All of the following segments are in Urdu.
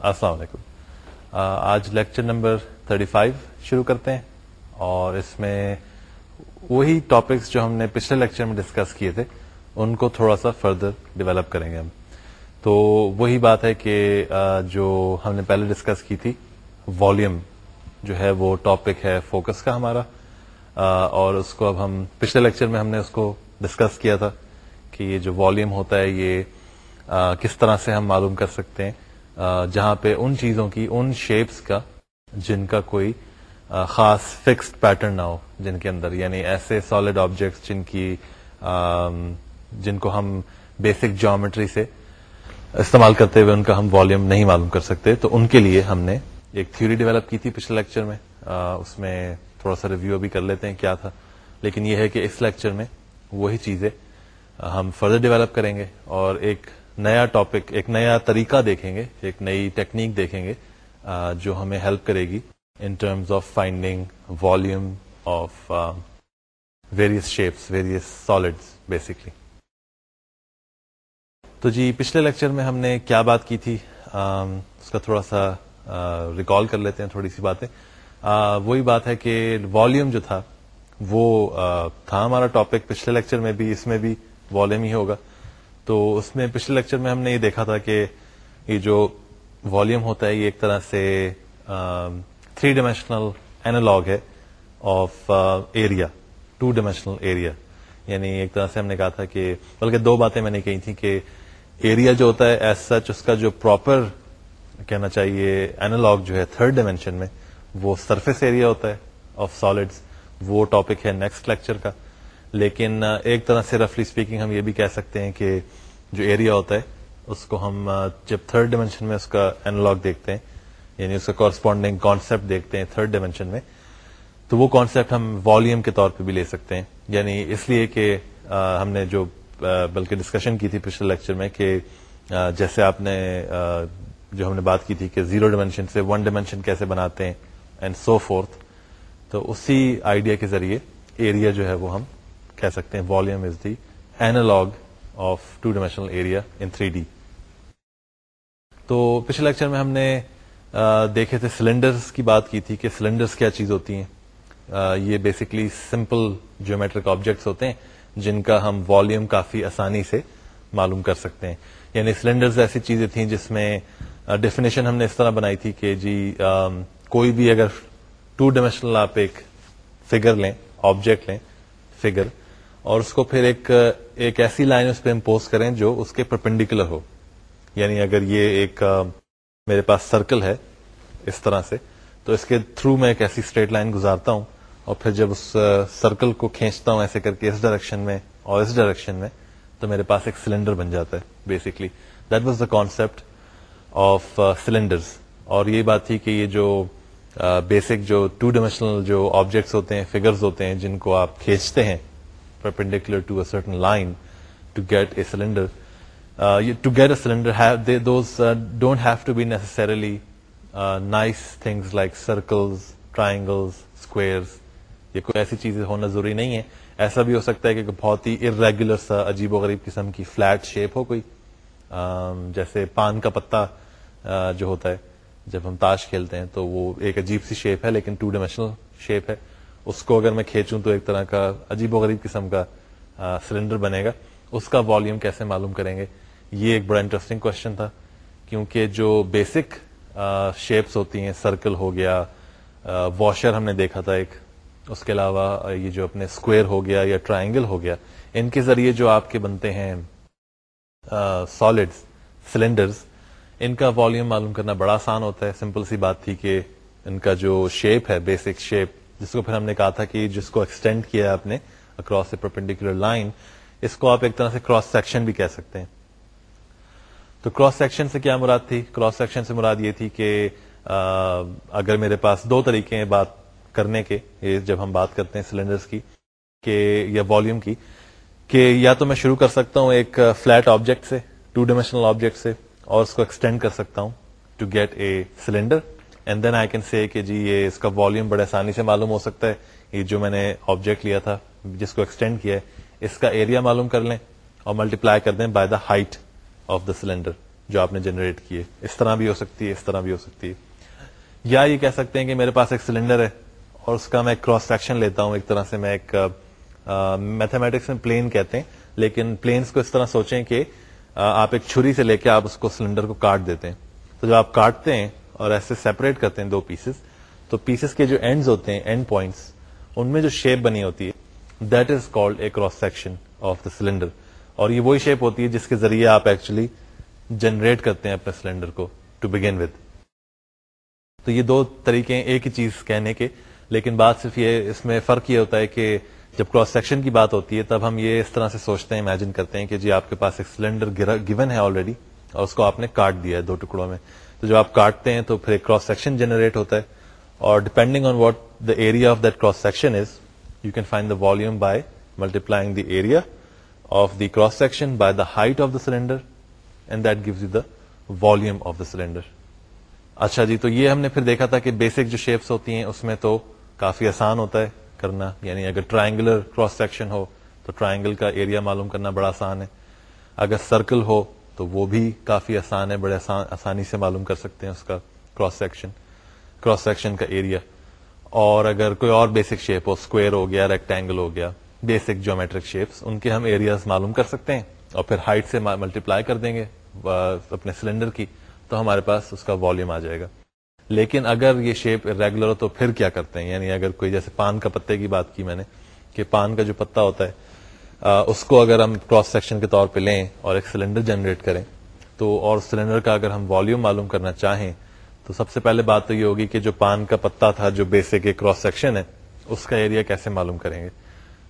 السلام علیکم۔ آج لیکچر نمبر 35 شروع کرتے ہیں اور اس میں وہی ٹاپکس جو ہم نے پچھلے لیکچر میں ڈسکس کیے تھے، ان کو تھوڑا سا فردر ڈیولپ کریں گے ہم۔ تو وہی بات ہے کہ جو ہم نے پہلے ڈسکس کی تھی والیوم جو ہے وہ ٹاپک ہے فوکس کا ہمارا۔ اور اس کو اب ہم پچھلے لیکچر میں ہم نے اس کو ڈسکس کیا تھا کہ یہ جو والیوم ہوتا ہے، یہ کس طرح سے ہم معلوم کر سکتے ہیں۔ جہاں پہ ان چیزوں کی، ان شیپس کا، جن کا کوئی خاص فکسڈ پیٹرن نہ ہو، جن کے اندر یعنی ایسے سالڈ آبجیکٹس جن کی جن کو ہم بیسک جیومیٹری سے استعمال کرتے ہوئے ان کا ہم والیوم نہیں معلوم کر سکتے، تو ان کے لیے ہم نے ایک تھیوری ڈیولپ کی تھی پچھلے لیکچر میں۔ اس میں تھوڑا سا ریویو بھی کر لیتے ہیں کیا تھا۔ لیکن یہ ہے کہ اس لیکچر میں وہی چیزیں ہم فردر ڈیولپ کریں گے اور ایک نیا ٹاپک ایک نیا طریقہ دیکھیں گے، ایک نئی ٹیکنیک دیکھیں گے جو ہمیں ہیلپ کرے گی in terms of finding volume of various shapes various solid basically تو جی پچھلے لیکچر میں ہم نے کیا بات کی تھی؟ اس کا تھوڑا سا ریکال کر لیتے ہیں، تھوڑی سی باتیں۔ وہی بات ہے کہ والیوم جو تھا، وہ تھا ہمارا ٹاپک پچھلے لیکچر میں بھی، اس میں بھی والیوم ہی ہوگا۔ تو اس میں پچھلے لیکچر میں ہم نے یہ دیکھا تھا کہ یہ جو والیوم ہوتا ہے، یہ ایک طرح سے تھری ڈائمینشنل اینالاگ ہے of area two dimensional area یعنی ایک طرح سے ہم نے کہا تھا کہ، بلکہ دو باتیں میں نے کہی تھی کہ ایریا جو ہوتا ہے ایز سچ اس کا جو پراپر کہنا چاہیے اینالاگ جو ہے تھرڈ ڈائمینشن میں، وہ سرفیس ایریا ہوتا ہے آف سالڈ وہ ٹاپک ہے نیکسٹ لیکچر کا. لیکن ایک طرح سے رفلی اسپیکنگ ہم یہ بھی کہہ سکتے ہیں کہ جو ایریا ہوتا ہے، اس کو ہم جب تھرڈ ڈائمینشن میں اس کا اینالاگ دیکھتے ہیں یعنی اس کا کورسپونڈنگ کانسیپٹ دیکھتے ہیں تھرڈ ڈائمینشن میں، تو وہ کانسیپٹ ہم والیوم کے طور پہ بھی لے سکتے ہیں۔ یعنی اس لیے کہ ہم نے جو بلکہ ڈسکشن کی تھی پچھلے لیکچر میں کہ جیسے آپ نے جو ہم نے بات کی تھی کہ زیرو ڈائمینشن سے ون ڈائمینشن کیسے بناتے ہیں اینڈ سو فورتھ تو اسی آئیڈیا کے ذریعے ایریا جو ہے وہ ہم کہہ سکتے ہیں volume is the analog of two dimensional area in three D تو پچھلے لیکچر میں ہم نے دیکھے تھے سلینڈرز کی بات کی تھی کہ سلینڈرز کیا چیز ہوتی ہیں۔ یہ بیسکلی سمپل جیومیٹرک آبجیکٹس ہوتے ہیں جن کا ہم والیوم کافی آسانی سے معلوم کر سکتے ہیں۔ یعنی سلینڈرز ایسی چیزیں تھیں جس میں ڈیفینیشن ہم نے اس طرح بنائی تھی کہ جی کوئی بھی اگر ٹو ڈائمینشنل آپ ایک فگر لیں آبجیکٹ لیں فگر اور اس کو پھر ایک ایک ایسی لائن اس پہ امپوز کریں جو اس کے پرپینڈیکولر ہو۔ یعنی اگر یہ ایک میرے پاس سرکل ہے اس طرح سے، تو اس کے تھرو میں ایک ایسی اسٹریٹ لائن گزارتا ہوں اور پھر جب اس سرکل کو کھینچتا ہوں ایسے کر کے اس ڈائریکشن میں اور اس ڈائریکشن میں، تو میرے پاس ایک سلینڈر بن جاتا ہے basically that was the concept of cylinders اور یہ بات تھی کہ یہ جو بیسک جو ٹو ڈائمینشنل جو آبجیکٹس ہوتے ہیں فگرز ہوتے ہیں، جن کو آپ کھینچتے ہیں perpendicular to a certain line to get a cylinder. Uh, you, to get a cylinder, have they, those uh, don't have to be necessarily uh, nice things like circles, triangles, squares. یہ کوئی ایسی چیزیں ہونا ضروری نہیں ہے ایسا بھی ہو سکتا ہے کہ بہت ہی ارریگولر سا عجیب و غریب قسم کی فلیٹ شیپ ہو کوئی um, جیسے پان کا پتا uh, جو ہوتا ہے جب ہم تاش کھیلتے ہیں تو وہ ایک عجیب سی شیپ ہے لیکن ٹو ڈائمینشنل شیپ ہے اس کو اگر میں کھینچوں تو ایک طرح کا عجیب و غریب قسم کا سلنڈر بنے گا۔ اس کا والیوم کیسے معلوم کریں گے؟ یہ ایک بڑا انٹرسٹنگ کوشچن تھا۔ کیونکہ جو بیسک شیپس ہوتی ہیں سرکل ہو گیا واشر ہم نے دیکھا تھا ایک۔ اس کے علاوہ یہ جو اپنے اسکوئر ہو گیا یا ٹرائنگل ہو گیا، ان کے ذریعے جو آپ کے بنتے ہیں سالڈ سلینڈرز ان کا والیوم معلوم کرنا بڑا آسان ہوتا ہے۔ سمپل سی بات تھی کہ ان کا جو شیپ ہے بیسک شیپ جس کو پھر ہم نے کہا تھا کہ جس کو ایکسٹینڈ کیا ہے آپ نے اکراس اے پرپینڈیکولر لائن اس کو آپ ایک طرح سے کراس سیکشن بھی کہہ سکتے ہیں۔ تو کراس سیکشن سے کیا مراد تھی؟ کراس سیکشن سے مراد یہ تھی کہ اگر میرے پاس دو طریقے ہیں بات کرنے کے جب ہم بات کرتے ہیں سلینڈرز کی، کہ، یا والیوم کی، کہ یا تو میں شروع کر سکتا ہوں ایک فلیٹ آبجیکٹ سے ٹو ڈائمینشنل آبجیکٹ سے، اور اس کو ایکسٹینڈ کر سکتا ہوں to get a cylinder and then I can see کہ جی یہ اس کا والیوم بڑے آسانی سے معلوم ہو سکتا ہے۔ یہ جو میں نے آبجیکٹ لیا تھا، جس کو ایکسٹینڈ کیا ہے، اس کا ایریا معلوم کر لیں اور ملٹی پلائی کر دیں by the height of the cylinder جو آپ نے جنریٹ کیے اس طرح بھی ہو سکتی ہے، اس طرح بھی ہو سکتی ہے۔ یا یہ کہہ سکتے ہیں کہ میرے پاس ایک سلنڈر ہے اور اس کا میں کراس سیکشن لیتا ہوں، ایک طرح سے میں ایک میتھمیٹکس میں پلین کہتے ہیں۔ لیکن پلینس کو اس طرح سوچیں کہ آپ ایک چھری سے لے کے آپ اس کو سلنڈر کو کاٹ دیتے ہیں۔ تو جب آپ کاٹتے ہیں اور ایسے سیپریٹ کرتے ہیں دو پیسز تو پیسز کے جو اینڈز ہوتے ہیں اینڈ پوائنٹس ان میں جو شیپ بنی ہوتی ہے that is called a cross section of the cylinder اور یہ وہی شیپ ہوتی ہے جس کے ذریعے آپ ایکچولی جنریٹ کرتے ہیں اپنے سلنڈر کو ٹو بگین وتھ تو یہ دو طریقے ہیں، ایک ہی چیز کہنے کے، لیکن بات صرف یہ اس میں فرق یہ ہوتا ہے کہ جب کراس سیکشن کی بات ہوتی ہے، تب ہم یہ اس طرح سے سوچتے ہیں امیجن کرتے ہیں کہ جی آپ کے پاس ایک سلنڈر گیون ہے آلریڈی اور اس کو آپ نے کاٹ دیا ہے دو ٹکڑوں میں۔ تو جب آپ کاٹتے ہیں تو پھر ایک کراس سیکشن جنریٹ ہوتا ہے اور depending on what the area of that cross section is you can find the volume by multiplying the area of the cross section by the height of the cylinder and that gives you the volume of the cylinder اچھا جی تو یہ ہم نے پھر دیکھا تھا کہ بیسک جو شیپس ہوتی ہیں، اس میں تو کافی آسان ہوتا ہے کرنا۔ یعنی اگر ٹرائنگولر کراس سیکشن ہو تو ٹرائنگل کا ایریا معلوم کرنا بڑا آسان ہے۔ اگر سرکل ہو تو وہ بھی کافی آسان ہے، بڑے آسانی سے معلوم کر سکتے ہیں اس کا کراس سیکشن کراس سیکشن کا ایریا اور اگر کوئی اور بیسک شیپ ہو اسکوئر ہو گیا ریکٹینگل ہو گیا بیسک جیومیٹرک شیپس ان کے ہم ایریاز معلوم کر سکتے ہیں اور پھر ہائٹ سے ملٹیپلائی کر دیں گے اپنے سلنڈر کی، تو ہمارے پاس اس کا والیوم آ جائے گا۔ لیکن اگر یہ شیپ ریگولر ہو تو پھر کیا کرتے ہیں؟ یعنی اگر کوئی جیسے پان کا پتے کی بات کی میں نے، کہ پان کا جو پتا ہوتا ہے اس کو اگر ہم کراس سیکشن کے طور پہ لیں اور ایک سلنڈر جنریٹ کریں، تو اور سلنڈر کا اگر ہم والیوم معلوم کرنا چاہیں، تو سب سے پہلے بات تو یہ ہوگی کہ جو پان کا پتا تھا، جو بیسک کراس سیکشن ہے، اس کا ایریا کیسے معلوم کریں گے؟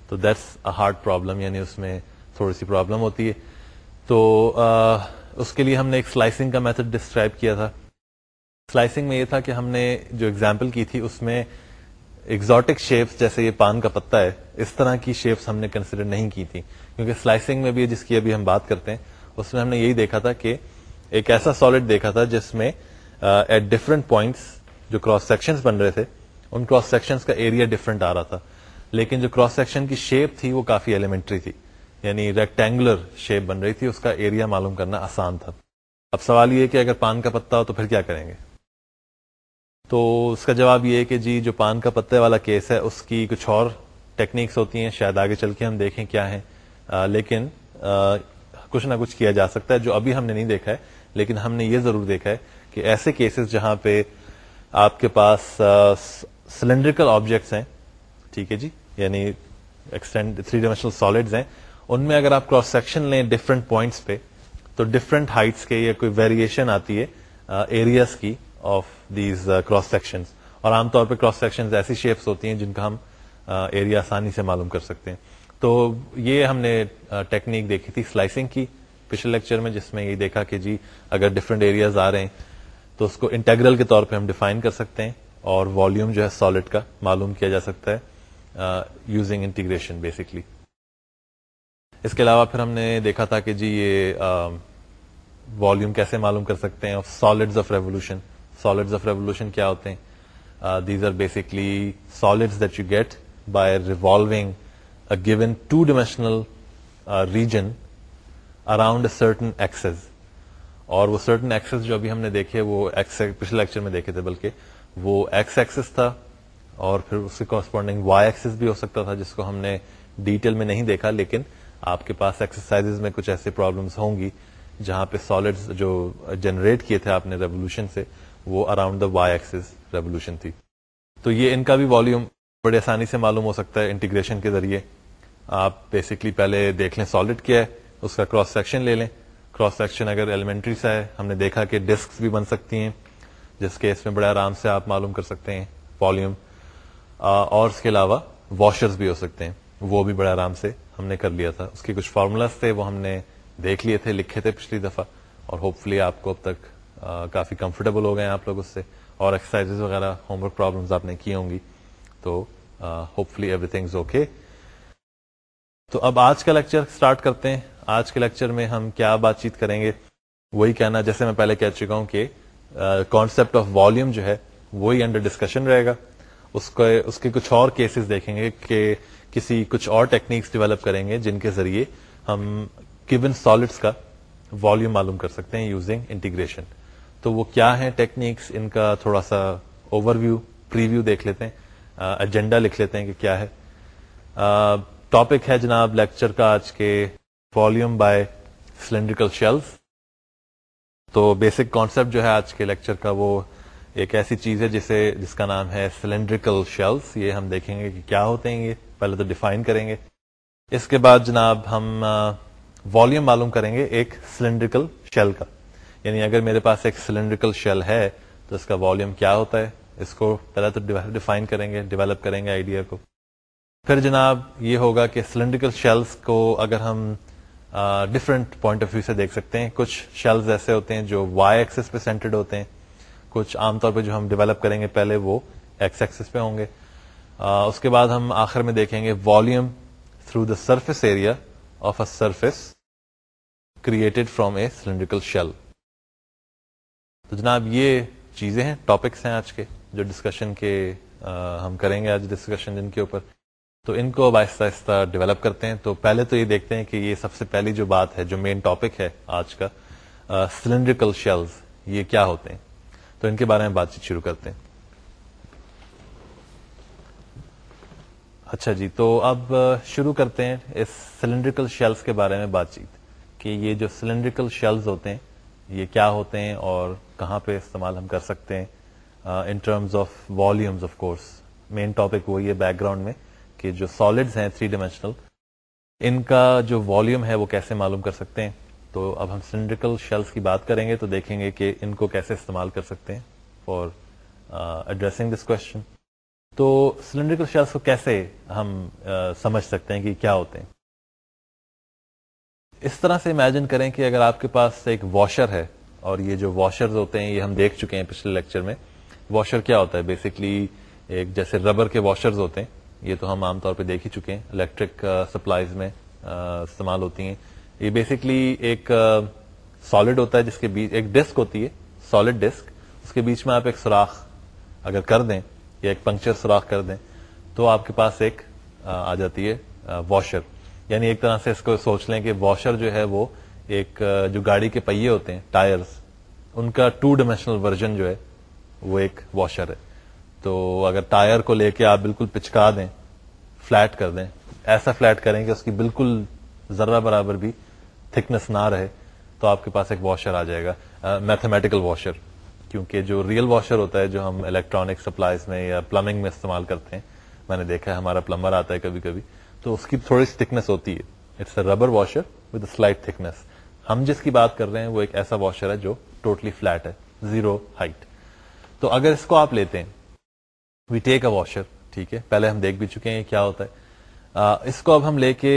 تو دیٹس اے ہارڈ پرابلم یعنی اس میں تھوڑی سی پرابلم ہوتی ہے۔ تو اس کے لیے ہم نے ایک سلائسنگ کا میتھڈ ڈسکرائب کیا تھا۔ سلائسنگ میں یہ تھا کہ ہم نے جو اگزامپل کی تھی، اس میں ایگزوٹک شیپس جیسے یہ پان کا پتا ہے، اس طرح کی شیپس ہم نے کنسیڈر نہیں کی تھی۔ کیونکہ سلائسنگ میں بھی جس کی ابھی ہم بات کرتے ہیں، اس میں ہم نے یہی دیکھا تھا کہ ایک ایسا سالڈ دیکھا تھا جس میں ایٹ ڈفرنٹ پوائنٹس جو کراس سیکشن بن رہے تھے، ان کراس سیکشن کا ایریا ڈفرنٹ آ رہا تھا۔ لیکن جو کراس سیکشن کی شیپ تھی، وہ کافی ایلیمنٹری تھی۔ یعنی ریکٹینگولر شیپ بن رہی تھی، اس کا ایریا معلوم کرنا آسان تھا۔ اب سوال یہ کہ اگر پان کا پتا ہو تو پھر کیا کریں گے؟ تو اس کا جواب یہ ہے کہ جی جو پان کا پتے والا کیس ہے اس کی کچھ اور ٹیکنیکس ہوتی ہیں شاید آگے چل کے ہم دیکھیں کیا ہے لیکن آ, کچھ نہ کچھ کیا جا سکتا ہے جو ابھی ہم نے نہیں دیکھا ہے لیکن ہم نے یہ ضرور دیکھا ہے کہ ایسے کیسز جہاں پہ آپ کے پاس سلینڈریکل آبجیکٹس ہیں ٹھیک ہے جی؟ یعنی ایکسٹینڈ تھری ڈائمینشنل سالڈز ہیں ان میں اگر آپ کراس سیکشن لیں ڈفرنٹ پوائنٹس پہ تو ڈفرنٹ ہائٹس کے یا کوئی ویریشن آتی ہے ایریاز کی آف دیز کراس سیکشن اور عام طور پہ کراس سیکشن ایسی شیپس ہوتی ہیں جن کا ہم ایریا آسانی سے معلوم کر سکتے ہیں۔ تو یہ ہم نے ٹیکنیک دیکھی تھی سلائسنگ کی پچھلے لیکچر میں، جس میں یہ دیکھا کہ جی اگر ڈفرنٹ ایریاز آ رہے ہیں، تو اس کو انٹیگرل کے طور پہ ہم ڈیفائن کر سکتے ہیں اور والیوم جو ہے سالڈ کا معلوم کیا جا سکتا ہے یوزنگ انٹیگریشن بیسکلی اس کے علاوہ پھر ہم نے دیکھا تھا کہ جی یہ والیوم کیسے معلوم کر سکتے ہیں solid of revolution solid of revolution کیا ہوتے ہیں these are basically solid that you get by revolving given two dimensional region around a certain axis اور وہ سرٹن ایکسس جو ابھی ہم نے دیکھے، وہ پچھلے لیکچر میں دیکھے تھے، بلکہ وہ ایکس ایکسس تھا اور پھر اس کے کورسپونڈنگ وائی ایکسس بھی ہو سکتا تھا، جس کو ہم نے ڈیٹیل میں نہیں دیکھا، لیکن آپ کے پاس ایکسرسائز میں کچھ ایسے پرابلمس ہوں گی جہاں پہ سالڈ جو جنریٹ کیے تھے آپ نے ریولیوشن سے وہ around the Y axis revolution تھی۔ تو یہ ان کا بھی والیوم بڑی آسانی سے معلوم ہو سکتا ہے انٹیگریشن کے ذریعے۔ آپ بیسکلی پہلے دیکھ لیں سالڈ کیا ہے، اس کا کراس سیکشن لے لیں۔ کراس سیکشن اگر ایلیمنٹری سا ہے، ہم نے دیکھا کہ ڈسک بھی بن سکتی ہیں، جس کے اس میں بڑے آرام سے آپ معلوم کر سکتے ہیں والیوم اور اس کے علاوہ واشرز بھی ہو سکتے ہیں۔ وہ بھی بڑے آرام سے ہم نے کر لیا تھا۔ اس کے کچھ فارمولاز تھے، وہ ہم نے دیکھ لیے تھے، لکھے تھے پچھلی دفعہ۔ اور ہوپ فلی آپ کو اب تک کافی کمفرٹیبل ہو گئے ہیں آپ لوگ اس سے اور ایکسرسائز وغیرہ ہوم ورک پرابلم آپ نے کی ہوں گی۔ تو hopefully everything okay تو اب آج کا لیکچر اسٹارٹ کرتے ہیں۔ آج کے لیکچر میں ہم کیا بات چیت کریں گے؟ وہی کہنا، جیسے میں پہلے کہہ چکا ہوں کہ کانسپٹ آف والیوم جو ہے، وہی انڈر ڈسکشن رہے گا۔ اس کو اس کے کچھ اور کیسز دیکھیں گے کہ کسی کچھ اور ٹیکنیکس ڈیولپ کریں گے جن کے ذریعے ہم گیون سالڈس کا والیوم معلوم کر سکتے ہیں یوزنگ انٹیگریشن تو وہ کیا ہے ٹیکنیکس ان کا تھوڑا سا اوور ویو پریویو دیکھ لیتے ہیں ایجنڈا لکھ لیتے ہیں کہ کیا ہے۔ ٹاپک ہے جناب لیکچر کا آج کے والیوم بائی سلینڈریکل شیلف تو بیسک کانسیپٹ جو ہے آج کے لیکچر کا وہ ایک ایسی چیز ہے جسے، جس کا نام ہے سلینڈریکل شیلس یہ ہم دیکھیں گے کہ کیا ہوتے ہیں یہ۔ پہلے تو ڈیفائن کریں گے۔ اس کے بعد جناب ہم والیوم معلوم کریں گے ایک سلینڈریکل شیل کا۔ یعنی اگر میرے پاس ایک سلینڈریکل شیل ہے، تو اس کا والیوم کیا ہوتا ہے؟ اس کو پہلے تو ڈیفائن کریں گے ڈیولپ کریں گے آئیڈیا کو۔ پھر جناب، یہ ہوگا کہ سلینڈریکل شیلس کو اگر ہم ڈفرنٹ پوائنٹ آف ویو سے دیکھ سکتے ہیں، کچھ شیلز ایسے ہوتے ہیں جو وائی ایکسس پہ سینٹرڈ ہوتے ہیں، کچھ عام طور پہ جو ہم ڈیولپ کریں گے پہلے وہ ایکس ایکسس پہ ہوں گے۔ اس کے بعد ہم آخر میں دیکھیں گے volume through the surface area of a surface created from a cylindrical shell تو جناب یہ چیزیں ہیں ٹاپکس ہیں آج کے، جو ڈسکشن کے ہم کریں گے آج ڈسکشن جن کے اوپر۔ تو ان کو اب آہستہ آہستہ ڈیولپ کرتے ہیں۔ تو پہلے تو یہ دیکھتے ہیں کہ یہ سب سے پہلی جو بات ہے، جو مین ٹاپک ہے آج کا سلینڈریکل شیلز یہ کیا ہوتے ہیں؟ تو ان کے بارے میں بات چیت شروع کرتے ہیں۔ اچھا جی تو اب شروع کرتے ہیں اس سلینڈریکل شیلز کے بارے میں بات چیت، کہ یہ جو سلینڈریکل شیلز ہوتے ہیں یہ کیا ہوتے ہیں اور کہاں پہ استعمال ہم کر سکتے ہیں۔ In terms of volumes of course main topic وہی ہے بیک گراؤنڈ میں کہ جو سالڈز ہیں تھری ڈائمینشنل ان کا جو والیوم ہے وہ کیسے معلوم کر سکتے ہیں۔ تو اب ہم سلینڈریکل شیلس کی بات کریں گے تو دیکھیں گے کہ ان کو کیسے استعمال کر سکتے ہیں فار ایڈریسنگ دس کوشچن تو سلینڈریکل شیلس کو کیسے ہم uh, سمجھ سکتے ہیں کہ کیا ہوتے ہیں۔ اس طرح سے امیجن کریں کہ اگر آپ کے پاس ایک واشر ہے اور یہ جو واشرز ہوتے ہیں، یہ ہم دیکھ چکے ہیں پچھلے لیکچر میں۔ واشر کیا ہوتا ہے؟ بیسکلی ایک جیسے ربر کے واشرز ہوتے ہیں۔ یہ تو ہم عام طور پہ دیکھ ہی چکے ہیں۔ الیکٹرک سپلائیز میں استعمال ہوتی ہیں۔ یہ بیسکلی ایک سالڈ ہوتا ہے، جس کے بیچ ایک ڈسک ہوتی ہے سالڈ ڈسک اس کے بیچ میں آپ ایک سوراخ اگر کر دیں، یا ایک پنکچر سوراخ کر دیں، تو آپ کے پاس ایک، آ جاتی ہے واشر یعنی ایک طرح سے اس کو سوچ لیں کہ واشر جو ہے وہ ایک جو گاڑی کے پہیے ہوتے ہیں ٹائرس ان کا ٹو ڈائمینشنل ورژن جو ہے وہ ایک واشر ہے۔ تو اگر ٹائر کو لے کے آپ بالکل پچکا دیں، فلیٹ کر دیں، ایسا فلیٹ کریں کہ اس کی بالکل ذرہ برابر بھی تھکنس نہ رہے، تو آپ کے پاس ایک واشر آ جائے گا میتھمیٹیکل واشر کیونکہ جو ریئل واشر ہوتا ہے، جو ہم الیکٹرانک سپلائیز میں یا پلمبنگ میں استعمال کرتے ہیں، میں نے دیکھا ہے، ہمارا پلمبر آتا ہے کبھی کبھی تو اس کی تھوڑی سی تھکنس ہوتی ہے. It's a rubber washer with slight thickness ہم جس کی بات کر رہے ہیں وہ ایک ایسا واشر ہے جو ٹوٹلی فلیٹ ہے. زیرو ہائٹ تو اگر اس کو آپ لیتے ہیں وی ٹیک اے واشر ٹھیک ہے. پہلے ہم دیکھ بھی چکے ہیں کیا ہوتا ہے. اس کو اب ہم لے کے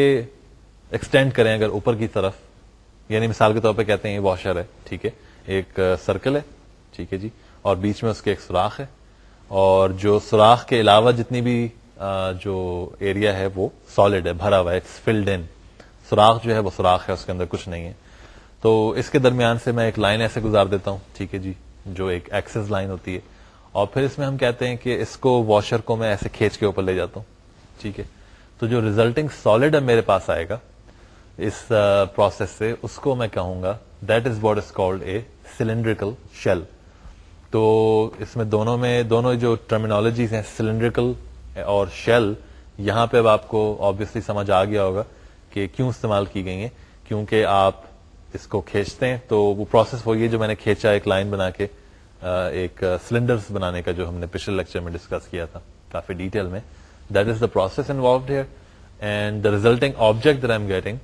ایکسٹینڈ کریں اگر اوپر کی طرف. یعنی مثال کے طور پہ کہتے ہیں یہ واشر ہے، ٹھیک ہے. ایک سرکل ہے، ٹھیک ہے جی. اور بیچ میں اس کے ایک سوراخ ہے. اور جو سوراخ کے علاوہ جتنی بھی جو ایریا ہے وہ سالڈ ہے، بھرا ہوا ہے فلڈ ان سوراخ جو ہے وہ سوراخ ہے، اس کے اندر کچھ نہیں ہے۔ تو اس کے درمیان سے میں ایک لائن ایسے گزار دیتا ہوں، ٹھیک ہے جی جو ایک ایکسس لائن ہوتی ہے۔ اور پھر اس میں ہم کہتے ہیں کہ اس کو واشر کو میں ایسے کھینچ کے اوپر لے جاتا ہوں، ٹھیک ہے۔ تو جو ریزلٹنگ سالڈ ہے میرے پاس آئے گا، اس پروسیس سے، اس کو میں کہوں گا that is what is called a cylindrical shell تو اس میں دونوں میں، دونوں جو ٹرمینالوجیز ہیں سلینڈریکل اور شیل یہاں پہ اب آپ کو آبیسلی سمجھ آ گیا ہوگا کہ کیوں استعمال کی گئی ہیں، کیونکہ آپ اس کو کھینچتے ہیں۔ تو وہ پروسیس وہی ہے جو میں نے کھینچا ایک لائن بنا کے ایک سلینڈر بنانے کا جو ہم نے پچھلے لیکچر میں ڈسکس کیا تھا کافی ڈیٹیل میں۔ That is the process involved here and the resulting object I am getting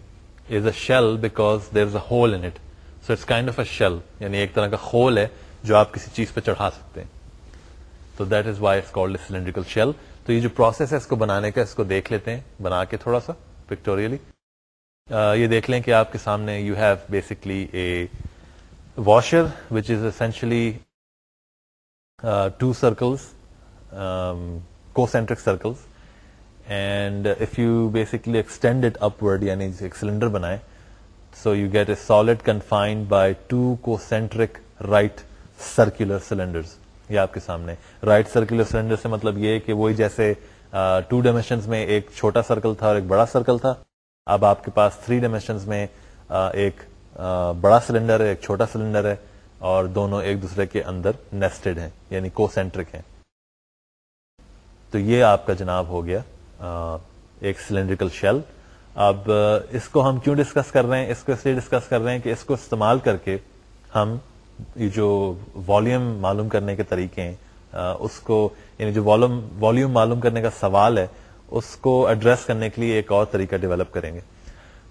is a shell because there is a hole in it so it's kind of a shell یعنی ایک طرح کا ہول ہے جو آپ کسی چیز پہ چڑھا سکتے ہیں۔ تو that is why it's called cylindrical shell تو یہ جو پروسیس ہے اس کو بنانے کا، اس کو دیکھ لیتے ہیں، بنا کے تھوڑا سا پکٹوریلی یہ دیکھ لیں کہ آپ کے سامنے you have basically a washer which is essentially two circles concentric circles and if you basically extend it upward یعنی ایک سلنڈر بنائے so you get a solid confined by two concentric right circular cylinder یہ آپ کے سامنے۔ رائٹ سرکولر سلینڈر سے مطلب یہ کہ وہی جیسے ٹو ڈائمینشن میں ایک چھوٹا سرکل تھا اور ایک بڑا سرکل تھا۔ اب آپ کے پاس تھری ڈائمینشن میں ایک بڑا سلنڈر ہے، ایک چھوٹا سلنڈر ہے اور دونوں ایک دوسرے کے اندر نیسٹڈ ہیں یعنی کو سینٹرک ہیں۔ تو یہ آپ کا جناب ہو گیا ایک سلینڈریکل شیل اب اس کو ہم کیوں ڈسکس کر رہے ہیں؟ اس کو اس لیے ڈسکس کر رہے ہیں کہ اس کو استعمال کر کے ہم یہ جو والیوم معلوم کرنے کے طریقے ہیں اس کو یعنی جو والیوم معلوم کرنے کا سوال ہے، اس کو ایڈریس کرنے کے لیے ایک اور طریقہ ڈیولپ کریں گے۔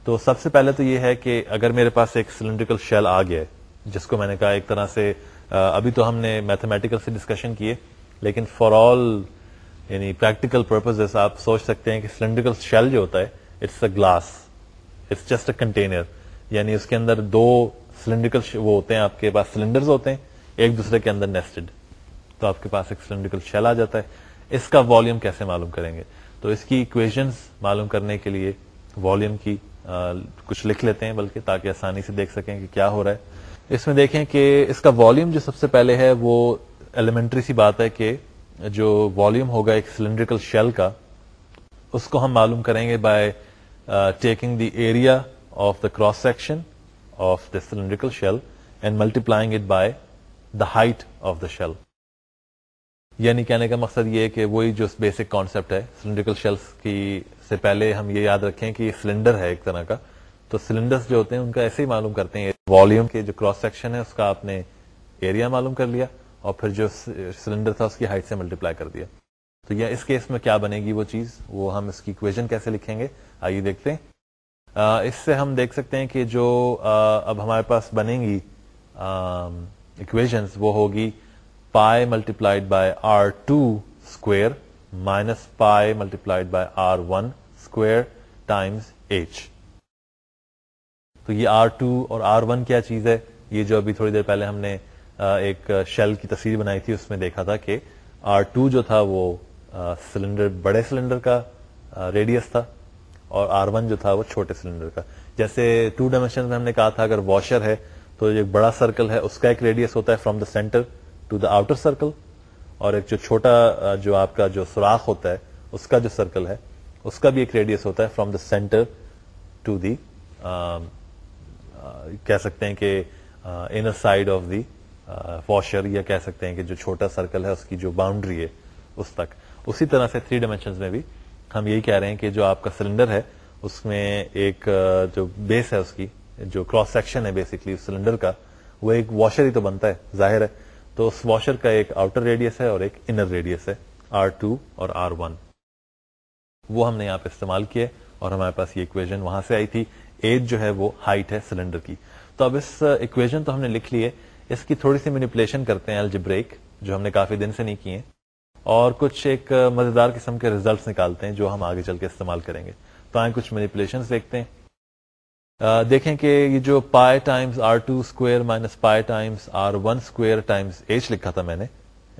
تو سب سے پہلے تو یہ ہے کہ اگر میرے پاس ایک سلینڈریکل شیل آ گیا ہے، جس کو میں نے کہا ایک طرح سے ابھی تو ہم نے میتھمیٹیکل سے ڈسکشن کیے لیکن فار آل یعنی پریکٹیکل پرپز آپ سوچ سکتے ہیں کہ سلینڈریکل شیل جو ہوتا ہے it's a glass it's just a container یعنی اس کے اندر دو سلینڈریکل وہ ہوتے ہیں، آپ کے پاس سلینڈر ہوتے ہیں، ایک دوسرے کے اندر نیسٹڈ تو آپ کے پاس ایک سلینڈریکل شیل آ جاتا ہے۔ اس کا والیوم کیسے معلوم کریں گے؟ تو اس کی اکویشنز معلوم کرنے کے لیے والیوم کی کچھ لکھ لیتے ہیں، بلکہ تاکہ آسانی سے دیکھ سکیں کہ کیا ہو رہا ہے۔ اس میں دیکھیں کہ اس کا والیوم جو سب سے پہلے ہے، وہ ایلیمنٹری سی بات ہے کہ جو والیوم ہوگا ایک سلینڈریکل شیل کا، اس کو ہم معلوم کریں گے by taking the area of the cross section of the cylindrical shell and multiplying it by the height of the shell یعنی کہنے کا مقصد یہ کہ وہی جو بیسک کانسیپٹ ہے سلینڈریکل شیلس کی سے پہلے ہم یہ یاد رکھیں کہ یہ سلنڈر ہے ایک طرح کا۔ تو سلنڈر جو ہوتے ہیں، ان کا ایسے ہی معلوم کرتے ہیں۔ والیوم کے جو کراس سیکشن ہے، اس کا آپ نے ایریا معلوم کر لیا اور پھر جو سلنڈر تھا، اس کی ہائٹ سے ملٹیپلائی کر دیا۔ تو یہ اس کیس میں کیا بنے گی وہ چیز؟ وہ ہم اس کی اکویژن کیسے لکھیں گے؟ آئیے دیکھتے ہیں۔ اس سے ہم دیکھ سکتے ہیں کہ جو اب ہمارے پاس بنے گی اکویژنس وہ ہوگی pi multiplied by R two square minus pi multiplied by R one square times H تو یہ آر ٹو اور آر ون کیا چیز ہے؟ یہ جو ابھی تھوڑی دیر پہلے ہم نے ایک شیل کی تصویر بنائی تھی، اس میں دیکھا تھا کہ آر ٹو جو تھا وہ سلنڈر بڑے سلنڈر کا ریڈیس تھا۔ اور آر ون جو تھا وہ چھوٹے سلنڈر کا۔ جیسے ٹو ڈائمینشن میں ہم نے کہا تھا اگر واشر ہے تو ایک بڑا سرکل ہے، اس کا ایک ریڈیس ہوتا ہے from the centre to the outer circle اور ایک جو چھوٹا جو آپ کا جو سوراخ ہوتا ہے، اس کا جو سرکل ہے، اس کا بھی ایک ریڈیس ہوتا ہے from the centre to the کہہ سکتے ہیں کہ inner side of the washer یا کہہ سکتے ہیں کہ جو چھوٹا سرکل ہے، اس کی جو باؤنڈری ہے، اس تک۔ اسی طرح سے تھری ڈائمینشن میں بھی ہم یہی کہہ رہے ہیں کہ جو آپ کا سلنڈر ہے، اس میں ایک جو بیس ہے اس کی، جو کراس سیکشن ہے بیسکلی سلنڈر کا، وہ ایک واشر ہی تو بنتا ہے، ظاہر ہے۔ تو اس واشر کا ایک آؤٹر ریڈیس ہے اور ایک انر ریڈیس ہے آر ٹو اور آر ون وہ ہم نے یہاں پہ استعمال کیے اور ہمارے پاس یہ اکویژن وہاں سے آئی تھی۔ ایج جو ہے وہ ہائٹ ہے سلنڈر کی۔ تو اب اس اکویژن تو ہم نے لکھ لیے اس کی تھوڑی سی مینیپولیشن کرتے ہیں الجبریک جو ہم نے کافی دن سے نہیں کیے اور کچھ ایک مزیدار قسم کے ریزلٹس نکالتے ہیں جو ہم آگے چل کے استعمال کریں گے۔ تو آئیں کچھ مینیپولیشن دیکھتے ہیں۔ دیکھیں کہ یہ جو pi times R two square minus pi times R one square times H لکھا تھا میں نے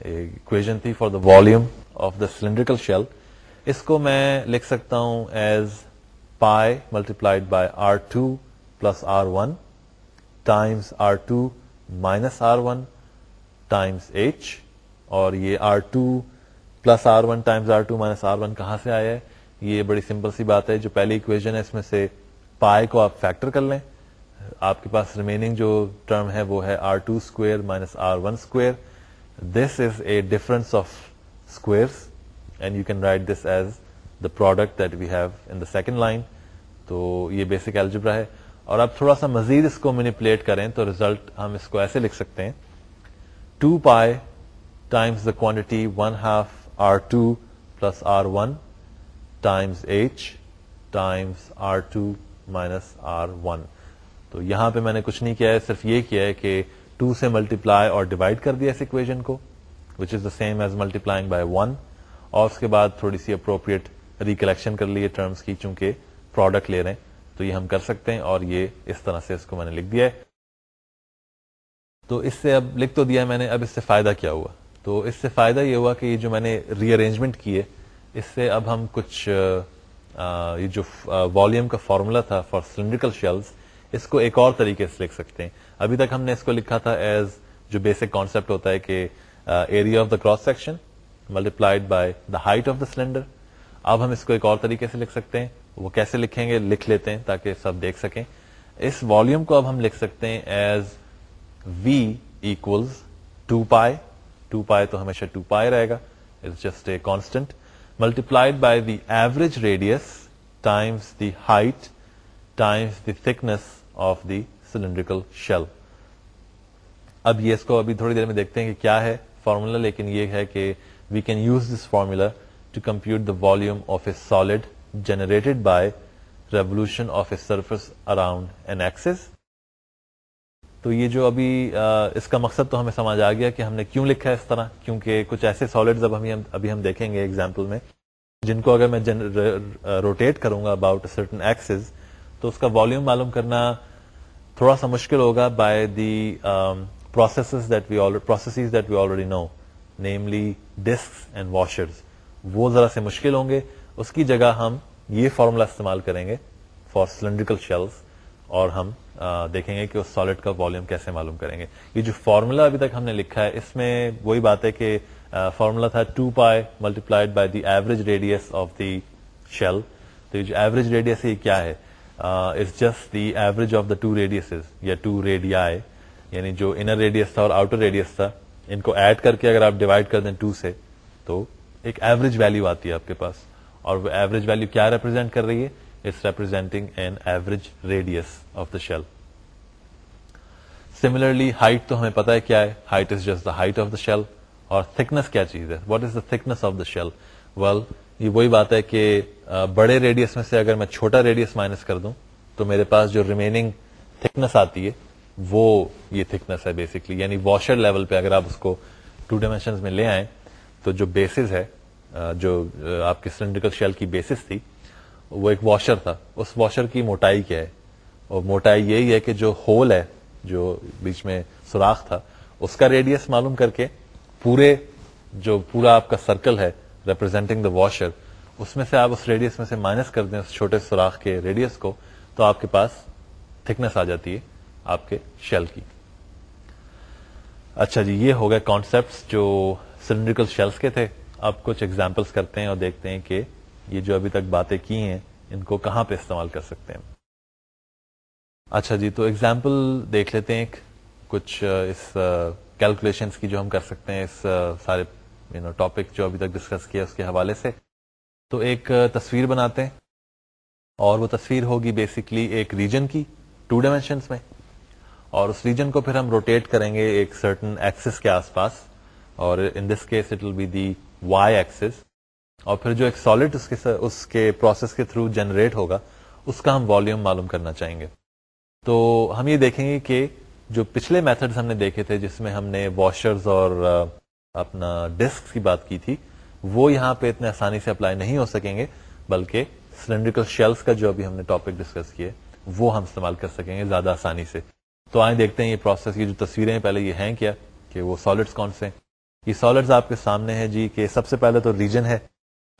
اکویژن تھی for the volume of the cylindrical shell اس کو میں لکھ سکتا ہوں as pi multiplied by R two plus R one times R two minus R one times H اور یہ R two plus R one times R two minus R one کہاں سے آیا ہے یہ بڑی سمپل سی بات ہے، جو پہلی اکویژن ہے، اس میں سے پائے کو آپ فیکٹر کر لیں۔ آپ کے پاس ریمیننگ جو ٹرم ہے، وہ ہے R two square minus R one square this is a difference of square and you can write this as the product that we have in the second line تو یہ بیسک ایلجبرا ہے۔ اور آپ تھوڑا سا مزید اس کو مینیپولیٹ کریں، تو ریزلٹ ہم اس کو ایسے لکھ سکتے ہیں۔ Two pi times the quantity one half R two plus R one times H times R two minus R one تو یہاں پہ میں نے کچھ نہیں کیا ہے، صرف یہ کیا ہے کہ ٹو سے ملٹی پلائی اور ڈیوائڈ کر دیا اس اکویژن کو which is the same as multiplying by one اور اس کے بعد تھوڑی سی اپروپریٹ ریکلیکشن کر لیے ٹرمس کی، چونکہ پروڈکٹ لے رہے ہیں۔ تو یہ ہم کر سکتے ہیں اور یہ اس طرح سے اس کو میں نے لکھ دیا ہے۔ تو اس سے اب لکھ تو دیا میں نے، اب اس سے فائدہ کیا ہوا؟ تو اس سے فائدہ یہ ہوا کہ یہ جو میں نے ری ارینجمنٹ کی ہے اس سے اب ہم کچھ یہ جو والیوم کا فارمولا تھا فار سلینڈریکل شیلس اس کو ایک اور طریقے سے لکھ سکتے ہیں۔ ابھی تک ہم نے اس کو لکھا تھا ایز جو بیسک کانسیپٹ ہوتا ہے کہ area of the cross section multiplied by the height of the cylinder اب ہم اس کو ایک اور طریقے سے لکھ سکتے ہیں۔ وہ کیسے لکھیں گے؟ لکھ لیتے ہیں تاکہ سب دیکھ سکیں۔ اس والیوم کو اب ہم لکھ سکتے ہیں as V equals two pi two pi تو ہمیشہ ٹو پائے رہے گا۔ It's just a constant multiplied by the average radius times the height times the thickness of the cylindrical shell اب یہ اس کو ابھی تھوڑی دیر میں دیکھتے ہیں کہ کیا ہے فارمولا لیکن یہ ہے کہ we can use this formula to compute the volume of a solid generated by revolution of a surface around an axis تو یہ جو ابھی اس کا مقصد تو ہمیں سمجھ آ گیا کہ ہم نے کیوں لکھا ہے اس طرح، کیونکہ کچھ ایسے سالڈ اب ابھی ہم دیکھیں گے ایگزامپل میں، جن کو اگر میں روٹیٹ کروں گا اباؤٹ سرٹن ایکسز تو اس کا والیوم معلوم کرنا تھوڑا سا مشکل ہوگا by the processes that we processes that we already know namely disc and washers وہ ذرا سے مشکل ہوں گے، اس کی جگہ ہم یہ فارمولا استعمال کریں گے فار سلینڈریکل شیلس اور ہم دیکھیں گے کہ اس سالڈ کا والیوم کیسے معلوم کریں گے۔ یہ جو فارمولا ابھی تک ہم نے لکھا ہے، اس میں وہی بات ہے کہ فارمولا تھا two pi multiplied by the average radius of the shell تو یہ جو ایوریج ریڈیس ہے، یہ کیا ہے؟ It's just the average of the two radius یا ٹو ریڈیائی یعنی جو انر ریڈیس تھا اور آؤٹر ریڈیس تھا۔ ان کو ایڈ کر کے اگر آپ ڈیوائڈ کر دیں ٹو سے، تو ایک ایوریج ویلو آتی ہے آپ کے پاس۔ اور وہ ایوریج ویلو کیا ریپرزینٹ کر رہی ہے؟ It's representing an average radius of the shell similarly height تو ہمیں پتا ہے کیا ہے؟ Height is just the height of the shell اور تھکنس کیا چیز ہے؟ What is the thickness of the shell well یہ وہی بات ہے کہ بڑے ریڈیس میں سے اگر میں چھوٹا ریڈیس مائنس کر دوں، تو میرے پاس جو ریمیننگ تھکنس آتی ہے، وہ یہ تھکنس ہے بیسکلی یعنی واشر لیول پہ اگر آپ اس کو ٹو ڈائمینشن میں لے آئیں، تو جو بیسز ہے جو آپ کی سلینڈریکل شیل کی بیسس تھی وہ ایک واشر تھا۔ اس واشر کی موٹائی کیا ہے؟ اور موٹائی یہی ہے کہ جو ہول ہے، جو بیچ میں سوراخ تھا، اس کا ریڈیس معلوم کر کے پورے جو پورا آپ کا سرکل ہے ریپرزینٹنگ دا واشر اس میں سے آپ اس ریڈیس میں سے مائنس کر دیں اس چھوٹے سوراخ کے ریڈیس کو، تو آپ کے پاس تھکنس آ جاتی ہے آپ کے شیل کی۔ اچھا جی یہ ہو گئے کانسپٹ جو سلینڈریکل شیلس کے تھے۔ اب کچھ ایگزامپلس کرتے ہیں اور دیکھتے ہیں کہ یہ جو ابھی تک باتیں کی ہیں، ان کو کہاں پہ استعمال کر سکتے ہیں؟ اچھا جی تو ایگزامپل دیکھ لیتے ہیں کچھ اس کیلکولیشن کی جو ہم کر سکتے ہیں، اس سارے ٹاپک جو ابھی تک ڈسکس کیا، اس کے حوالے سے۔ تو ایک تصویر بناتے ہیں، اور وہ تصویر ہوگی بیسکلی ایک ریجن کی ٹو ڈائمینشنس میں۔ اور اس ریجن کو پھر ہم روٹیٹ کریں گے ایک سرٹن ایکسس کے آس پاس، اور in this case it will be the Y axis اور پھر جو ایک سالڈ اس کے اس کے پروسیس کے تھرو جنریٹ ہوگا، اس کا ہم والیوم معلوم کرنا چاہیں گے۔ تو ہم یہ دیکھیں گے کہ جو پچھلے میتھڈ ہم نے دیکھے تھے، جس میں ہم نے واشرز اور اپنا ڈسک کی بات کی تھی، وہ یہاں پہ اتنے آسانی سے اپلائی نہیں ہو سکیں گے، بلکہ سلینڈریکل شیلس کا جو ابھی ہم نے ٹاپک ڈسکس کیے وہ ہم استعمال کر سکیں گے زیادہ آسانی سے۔ تو آئیں دیکھتے ہیں یہ پروسیس یہ جو تصویریں پہلے یہ ہیں کیا کہ وہ سالڈس کون سے یہ سالڈز آپ کے سامنے ہیں جی کہ سب سے پہلے تو ریجن ہے۔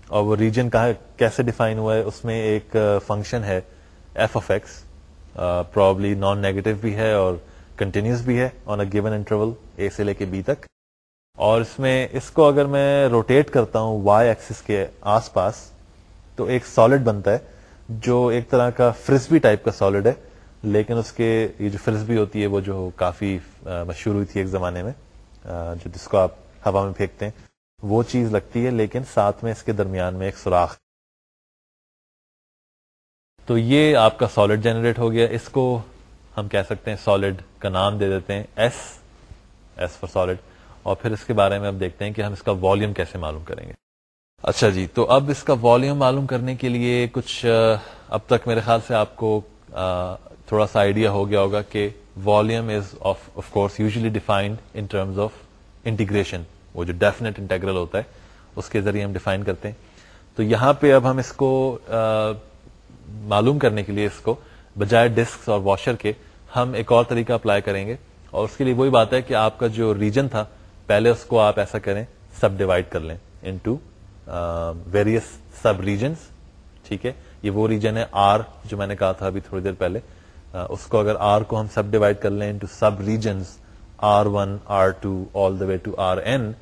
اور وہ ریجن کہاں کیسے ڈیفائن ہوا ہے؟ اس میں ایک فنکشن ہے F of X probably non negative بھی ہے اور کنٹینیوس بھی ہے on a given interval A سے لے کے بی تک. اور اس میں اس کو اگر میں روٹیٹ کرتا ہوں وائی ایکسس کے آس پاس، تو ایک سالڈ بنتا ہے، جو ایک طرح کا فرسبی ٹائپ کا سالڈ ہے. لیکن اس کے یہ جو فرسبی ہوتی ہے، وہ جو کافی مشہور ہوئی تھی ایک زمانے میں جو جس کو آپ ہوا میں پھینکتے ہیں وہ چیز لگتی ہے، لیکن ساتھ میں اس کے درمیان میں ایک سوراخ۔ تو یہ آپ کا سالڈ جنریٹ ہو گیا۔ اس کو ہم کہہ سکتے ہیں سالڈ کا نام دے دیتے ہیں ایس ایس فار سالڈ اور پھر اس کے بارے میں اب دیکھتے ہیں کہ ہم اس کا والیوم کیسے معلوم کریں گے۔ اچھا جی تو اب اس کا والیوم معلوم کرنے کے لیے کچھ اب تک میرے خیال سے آپ کو تھوڑا سا آئیڈیا ہو گیا ہوگا کہ volume is of course usually defined in terms of integration وہ جو ڈیفینیٹ انٹیگرل ہوتا ہے، اس کے ذریعے ہم ڈیفائن کرتے ہیں۔ تو یہاں پہ اب ہم اس کو معلوم کرنے کے لیے اس کو بجائے ڈسک اور واشر کے ہم ایک اور طریقہ اپلائی کریں گے۔ اور اس کے لیے وہی بات ہے کہ آپ کا جو ریجن تھا، پہلے اس کو آپ ایسا کریں سب ڈیوائڈ کر لیں انٹو ویریس سب ریجنس ٹھیک ہے؟ یہ وہ ریجن ہے آر جو میں نے کہا تھا ابھی تھوڑی دیر پہلے۔ اس کو اگر آر کو ہم سب ڈیوائڈ کر لیں into subregions R one R two all the way to R N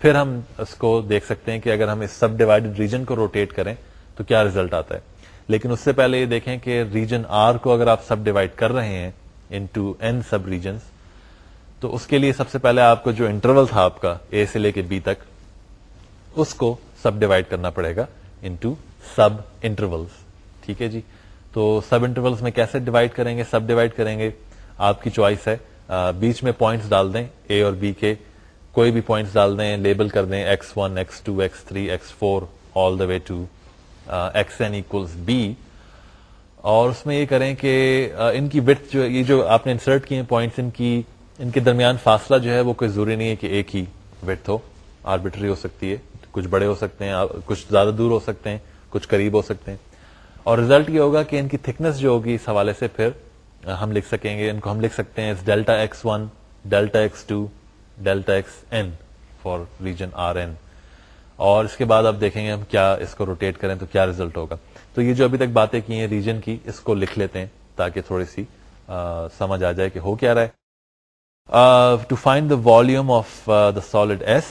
پھر ہم اس کو دیکھ سکتے ہیں کہ اگر ہم اس سب ڈیوائڈیڈ ریجن کو روٹیٹ کریں تو کیا ریزلٹ آتا ہے۔ لیکن اس سے پہلے یہ دیکھیں کہ ریجن آر کو اگر آپ سب ڈیوائڈ کر رہے ہیں into n subregions تو اس کے لیے سب سے پہلے آپ کو جو انٹرول تھا آپ کا اے سے لے کے بی تک، اس کو سب ڈیوائڈ کرنا پڑے گا انٹو سب انٹرولس ٹھیک ہے جی؟ تو سب انٹرولس میں کیسے ڈیوائڈ کریں گے؟ سب ڈیوائڈ کریں گے۔ آپ کی چوائس ہے۔ بیچ میں پوائنٹس ڈال دیں اے اور بی کے کوئی بھی پوائنٹس ڈال دیں لیبل کر دیں X one X two X three X four all the way to X N B اور اس میں یہ کریں کہ uh, ان کی وتھ جو، یہ جو آپ نے انسرٹ کیے پوائنٹس ان کی، ان کے درمیان فاصلہ جو ہے وہ کوئی ضروری نہیں ہے کہ ایک ہی وتھ ہو. آربیٹری ہو سکتی ہے. کچھ بڑے ہو سکتے ہیں کچھ زیادہ دور ہو سکتے ہیں، کچھ قریب ہو سکتے ہیں. اور ریزلٹ یہ ہوگا کہ ان کی تھکنس جو ہوگی اس حوالے سے پھر uh, ہم لکھ سکیں گے، ان کو ہم لکھ سکتے ہیں delta X one delta X two delta X N for region R N اور اس کے بعد آپ دیکھیں گے ہم کیا اس کو روٹیٹ کریں تو کیا ریزلٹ ہوگا. تو یہ جو ابھی تک باتیں کی ہیں ریجن کی، اس کو لکھ لیتے ہیں تاکہ تھوڑی سی سمجھ آ جائے کہ ہو کیا رہا ہے۔ To find the volume of the solid S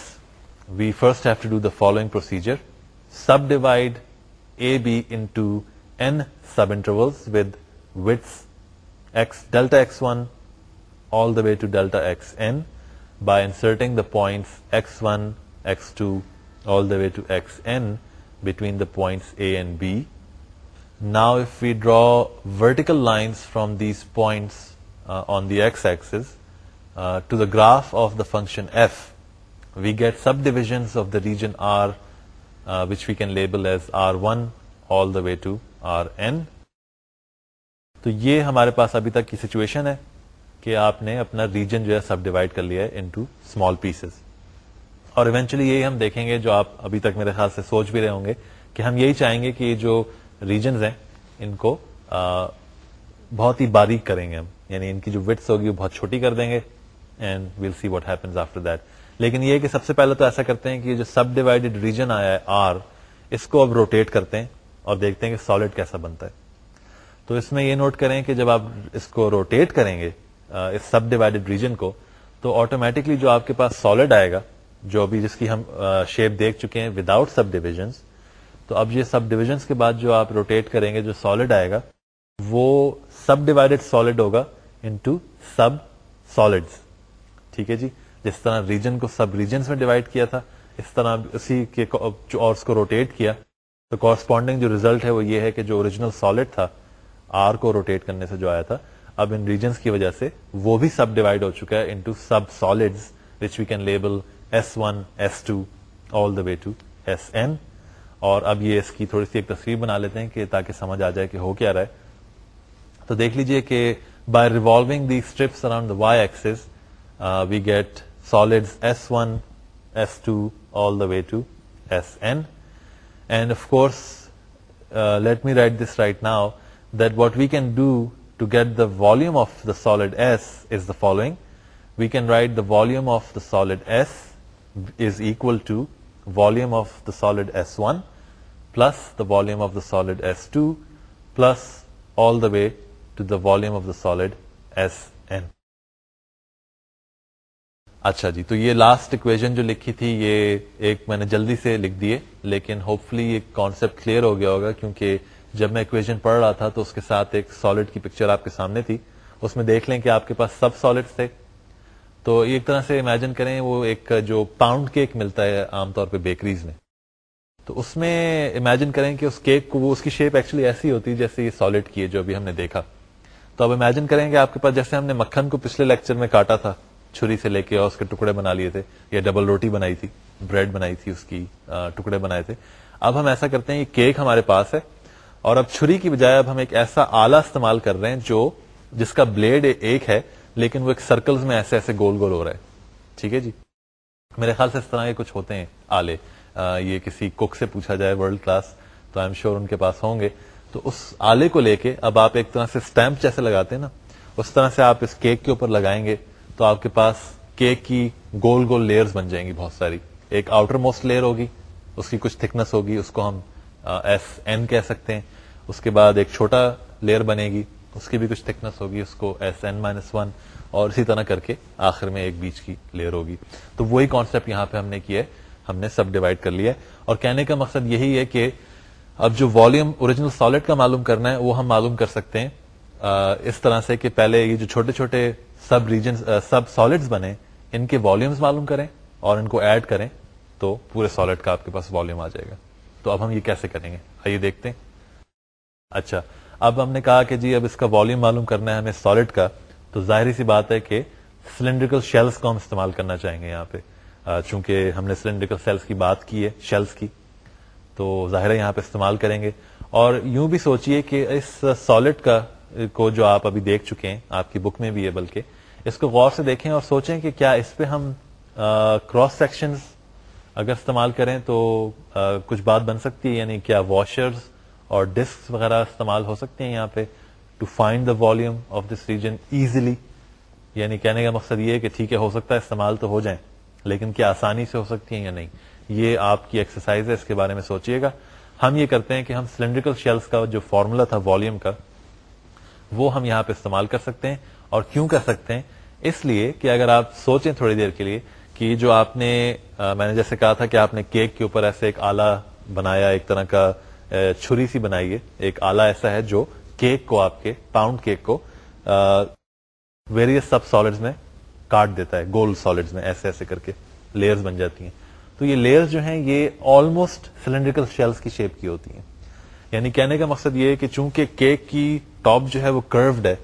we first have to do the following procedure subdivide A B into N subintervals with widths X delta X one all the way to delta X N by inserting the points X one X two all the way to X N between the points A and B now if we draw vertical lines from these points on the X axis to the graph of the function F we get subdivisions of the region R which we can label as R one all the way to R N تو یہ ہمارے پاس ابھی تک کی سچویشن ہے۔ کہ آپ نے اپنا ریجن جو ہے سب ڈیوائڈ کر لیا ہے انٹو اسمال پیسز اور ایونچولی یہی ہم دیکھیں گے جو آپ ابھی تک میرے خیال سے سوچ بھی رہے ہوں گے کہ ہم یہی چاہیں گے کہ یہ جو ریجنز ہیں، ان کو بہت ہی باریک کریں گے ہم۔ یعنی ان کی جو وٹس ہوگی وہ بہت چھوٹی کر دیں گے and we'll see what happens after that لیکن یہ کہ سب سے پہلے تو ایسا کرتے ہیں کہ جو سب ڈیوائڈیڈ ریجن آیا ہے آر اس کو اب روٹیٹ کرتے ہیں اور دیکھتے ہیں کہ سالڈ کیسا بنتا ہے۔ تو اس میں یہ نوٹ کریں کہ جب آپ اس کو روٹیٹ کریں گے اس سب ڈیوائڈیڈ ریجن کو، تو آٹومیٹکلی جو آپ کے پاس سالڈ آئے گا، جو ابھی جس کی ہم شیپ دیکھ چکے ہیں وداؤٹ سب ڈویژنس تو اب یہ سب ڈویژنس کے بعد جو آپ روٹیٹ کریں گے، جو سالڈ آئے گا، وہ سب ڈیوائڈیڈ سالڈ ہوگا انٹو سب سالڈ ٹھیک ہے جی؟ جس طرح ریجن کو سب ریجنس میں ڈیوائڈ کیا تھا، اس طرح اسی کے اور اس کو روٹیٹ کیا، تو کورسپونڈنگ جو ریزلٹ ہے وہ یہ ہے کہ جو اوریجنل سالڈ تھا آر کو روٹیٹ کرنے سے جو آیا تھا اب ان ریجنس کی وجہ سے وہ بھی سب ڈیوائڈ ہو چکا ہے into sub solid which we can label S one S two all the way to S N اور اب یہ اس کی تھوڑی سی ایک تصویر بنا لیتے ہیں کہ تاکہ سمجھ آ جائے کہ ہو کیا رہا ہے۔ تو دیکھ لیجیے کہ by revolving the strips around the Y axis we get solid S one S two all the way to S N and of course let me write this right now that what we can do to get the volume of the solid S is the following we can write the volume of the solid S is equal to volume of the solid S one plus the volume of the solid S two plus all the way to the volume of the solid S N اچھا جی تو یہ لاسٹ اکویژن جو لکھی تھی، یہ ایک میں نے جلدی سے لکھ دیے، لیکن ہوپ فلی یہ کانسیپٹ کلیئر ہو گیا ہوگا کیونکہ جب میں اکویژن پڑھ رہا تھا تو اس کے ساتھ ایک سالڈ کی پکچر آپ کے سامنے تھی۔ اس میں دیکھ لیں کہ آپ کے پاس سب سالڈ تھے۔ تو ایک طرح سے امیجن کریں وہ ایک جو پاؤنڈ کیک ملتا ہے عام طور پہ بیکریز میں۔ تو اس میں امیجن کریں کہ اس کیک کو وہ اس کی شیپ ایکچولی ایسی ہوتی ہے جیسے یہ سالڈ کی ہے جو ابھی ہم نے دیکھا۔ تو اب امیجن کریں کہ آپ کے پاس جیسے ہم نے مکھن کو پچھلے لیکچر میں کاٹا تھا، چھری سے لے کے اور اس کے ٹکڑے بنا لیے تھے، یا ڈبل روٹی بنائی تھی بریڈ بنائی تھی اس کی ٹکڑے بنائے تھے۔ اب ہم ایسا کرتے ہیں یہ کیک ہمارے پاس ہے۔ اور اب چھری کی بجائے اب ہم ایک ایسا آلہ استعمال کر رہے ہیں جو جس کا بلیڈ ایک ہے، لیکن وہ ایک سرکلز میں ایسے ایسے گول گول ہو رہا ہے۔ ٹھیک ہے جی؟ میرے خیال سے اس طرح کے کچھ ہوتے ہیں آلے۔ یہ کسی کک سے پوچھا جائے ورلڈ کلاس تو آئی ایم شیور ان کے پاس ہوں گے۔ تو اس آلے کو لے کے اب آپ ایک طرح سے اسٹمپ جیسے لگاتے ہیں نا، اس طرح سے آپ اس کیک کے اوپر لگائیں گے تو آپ کے پاس کیک کی گول گول لیئرز بن جائیں گی بہت ساری۔ ایک آؤٹر موسٹ لیئر ہوگی، اس کی کچھ تھکنس ہوگی، اس کو ہم ایس این کہہ سکتے ہیں۔ اس کے بعد ایک چھوٹا لیئر بنے گی، اس کی بھی کچھ تھکنس ہوگی، اس کو ایس این مائنس ون اور اسی طرح کر کے آخر میں ایک بیچ کی لیئر ہوگی۔ تو وہی کانسیپٹ یہاں پہ ہم نے کیا ہے، ہم نے سب ڈیوائڈ کر لیا ہے۔ اور کہنے کا مقصد یہی ہے کہ اب جو والیوم اوریجنل سالڈ کا معلوم کرنا ہے، وہ ہم معلوم کر سکتے ہیں۔ اس طرح سے کہ پہلے یہ جو چھوٹے چھوٹے سب ریجن سب سالڈ بنے، ان کے والیومز معلوم کریں اور ان کو ایڈ کریں تو پورے سالڈ کا آپ کے پاس والیوم آ جائے گا۔ تو اب ہم یہ کیسے کریں گے؟ آئیے دیکھتے ہیں۔ اچھا اب ہم نے کہا کہ جی اب اس کا والیوم معلوم کرنا ہے ہمیں سالڈ کا، تو ظاہری سی بات ہے کہ سلینڈریکل شیلس کو ہم استعمال کرنا چاہیں گے یہاں پہ۔ چونکہ ہم نے سلینڈریکل سیلس کی بات کی ہے شیلس کی، تو ظاہر ہے یہاں پہ استعمال کریں گے۔ اور یوں بھی سوچئے کہ اس سالڈ کا، کو جو آپ ابھی دیکھ چکے ہیں، آپ کی بک میں بھی ہے بلکہ، اس کو غور سے دیکھیں اور سوچیں کہ کیا اس پہ ہم کراس سیکشن اگر استعمال کریں تو کچھ بات بن سکتی ہے یعنی کیا واشرز اور ڈسک وغیرہ استعمال ہو سکتے ہیں یہاں پہ to find the volume of this region easily یعنی کہنے کا مقصد یہ ہے کہ ٹھیک ہے، ہو سکتا ہے استعمال تو ہو جائیں، لیکن کیا آسانی سے ہو سکتی ہیں یا نہیں؟ یہ آپ کی ایکسرسائز ہے، اس کے بارے میں سوچیے گا۔ ہم یہ کرتے ہیں کہ ہم سلینڈریکل شیلس کا جو فارمولا تھا والیوم کا، وہ ہم یہاں پہ استعمال کر سکتے ہیں۔ اور کیوں کر سکتے ہیں؟ اس لیے کہ اگر آپ سوچیں تھوڑی دیر کے لیے کہ جو آپ نے میں نے جیسے کہا تھا کہ آپ نے کیک کے اوپر ایسے ایک آلہ بنایا، ایک طرح کا چھری سی بنائی ہے ایک آلہ ایسا ہے جو کیک کو آپ کے، پاؤنڈ کیک کو ویریس سب سالڈ میں کاٹ دیتا ہے گول سالڈ میں، ایسے ایسے کر کے لیئرز بن جاتی ہیں۔ تو یہ لیئرز جو ہیں، یہ آلموسٹ سلینڈریکل شیلس کی شیپ کی ہوتی ہیں۔ یعنی کہنے کا مقصد یہ ہے کہ چونکہ کیک کی ٹاپ جو ہے وہ کروڈ ہے،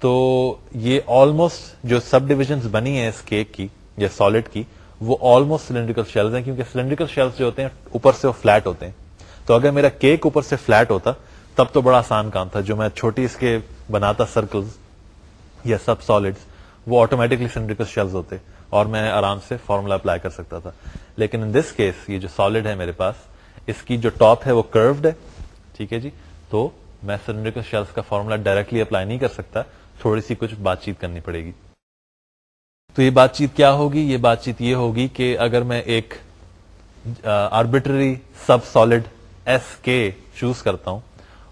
تو یہ آلموسٹ جو سب ڈویژنس بنی ہے اس کیک کی، یا سالڈ کی، وہ آلموسٹ سلینڈریکل شیلز ہیں۔ کیونکہ سلینڈریکل شیلز جو ہوتے ہیں، اوپر سے وہ فلیٹ ہوتے ہیں۔ تو اگر میرا کیک اوپر سے فلیٹ ہوتا، تب تو بڑا آسان کام تھا، جو میں چھوٹی اس کے بناتا سرکلز یا سب سالڈ وہ آٹومیٹکلی سلینڈریکل شیلز ہوتے اور میں آرام سے فارمولا اپلائی کر سکتا تھا۔ لیکن ان دس کیس یہ جو سالڈ ہے میرے پاس، اس کی جو ٹاپ ہے وہ کروڈ ہے، ٹھیک ہے جی؟ تو میں سلینڈریکل شیلس کا فارمولا ڈائریکٹلی اپلائی نہیں کر سکتا، تھوڑی سی کچھ بات چیت کرنی پڑے گی۔ تو یہ بات چیت کیا ہوگی؟ یہ بات چیت یہ ہوگی کہ اگر میں ایک آربیٹری سب سالڈ ایس کے چوز کرتا ہوں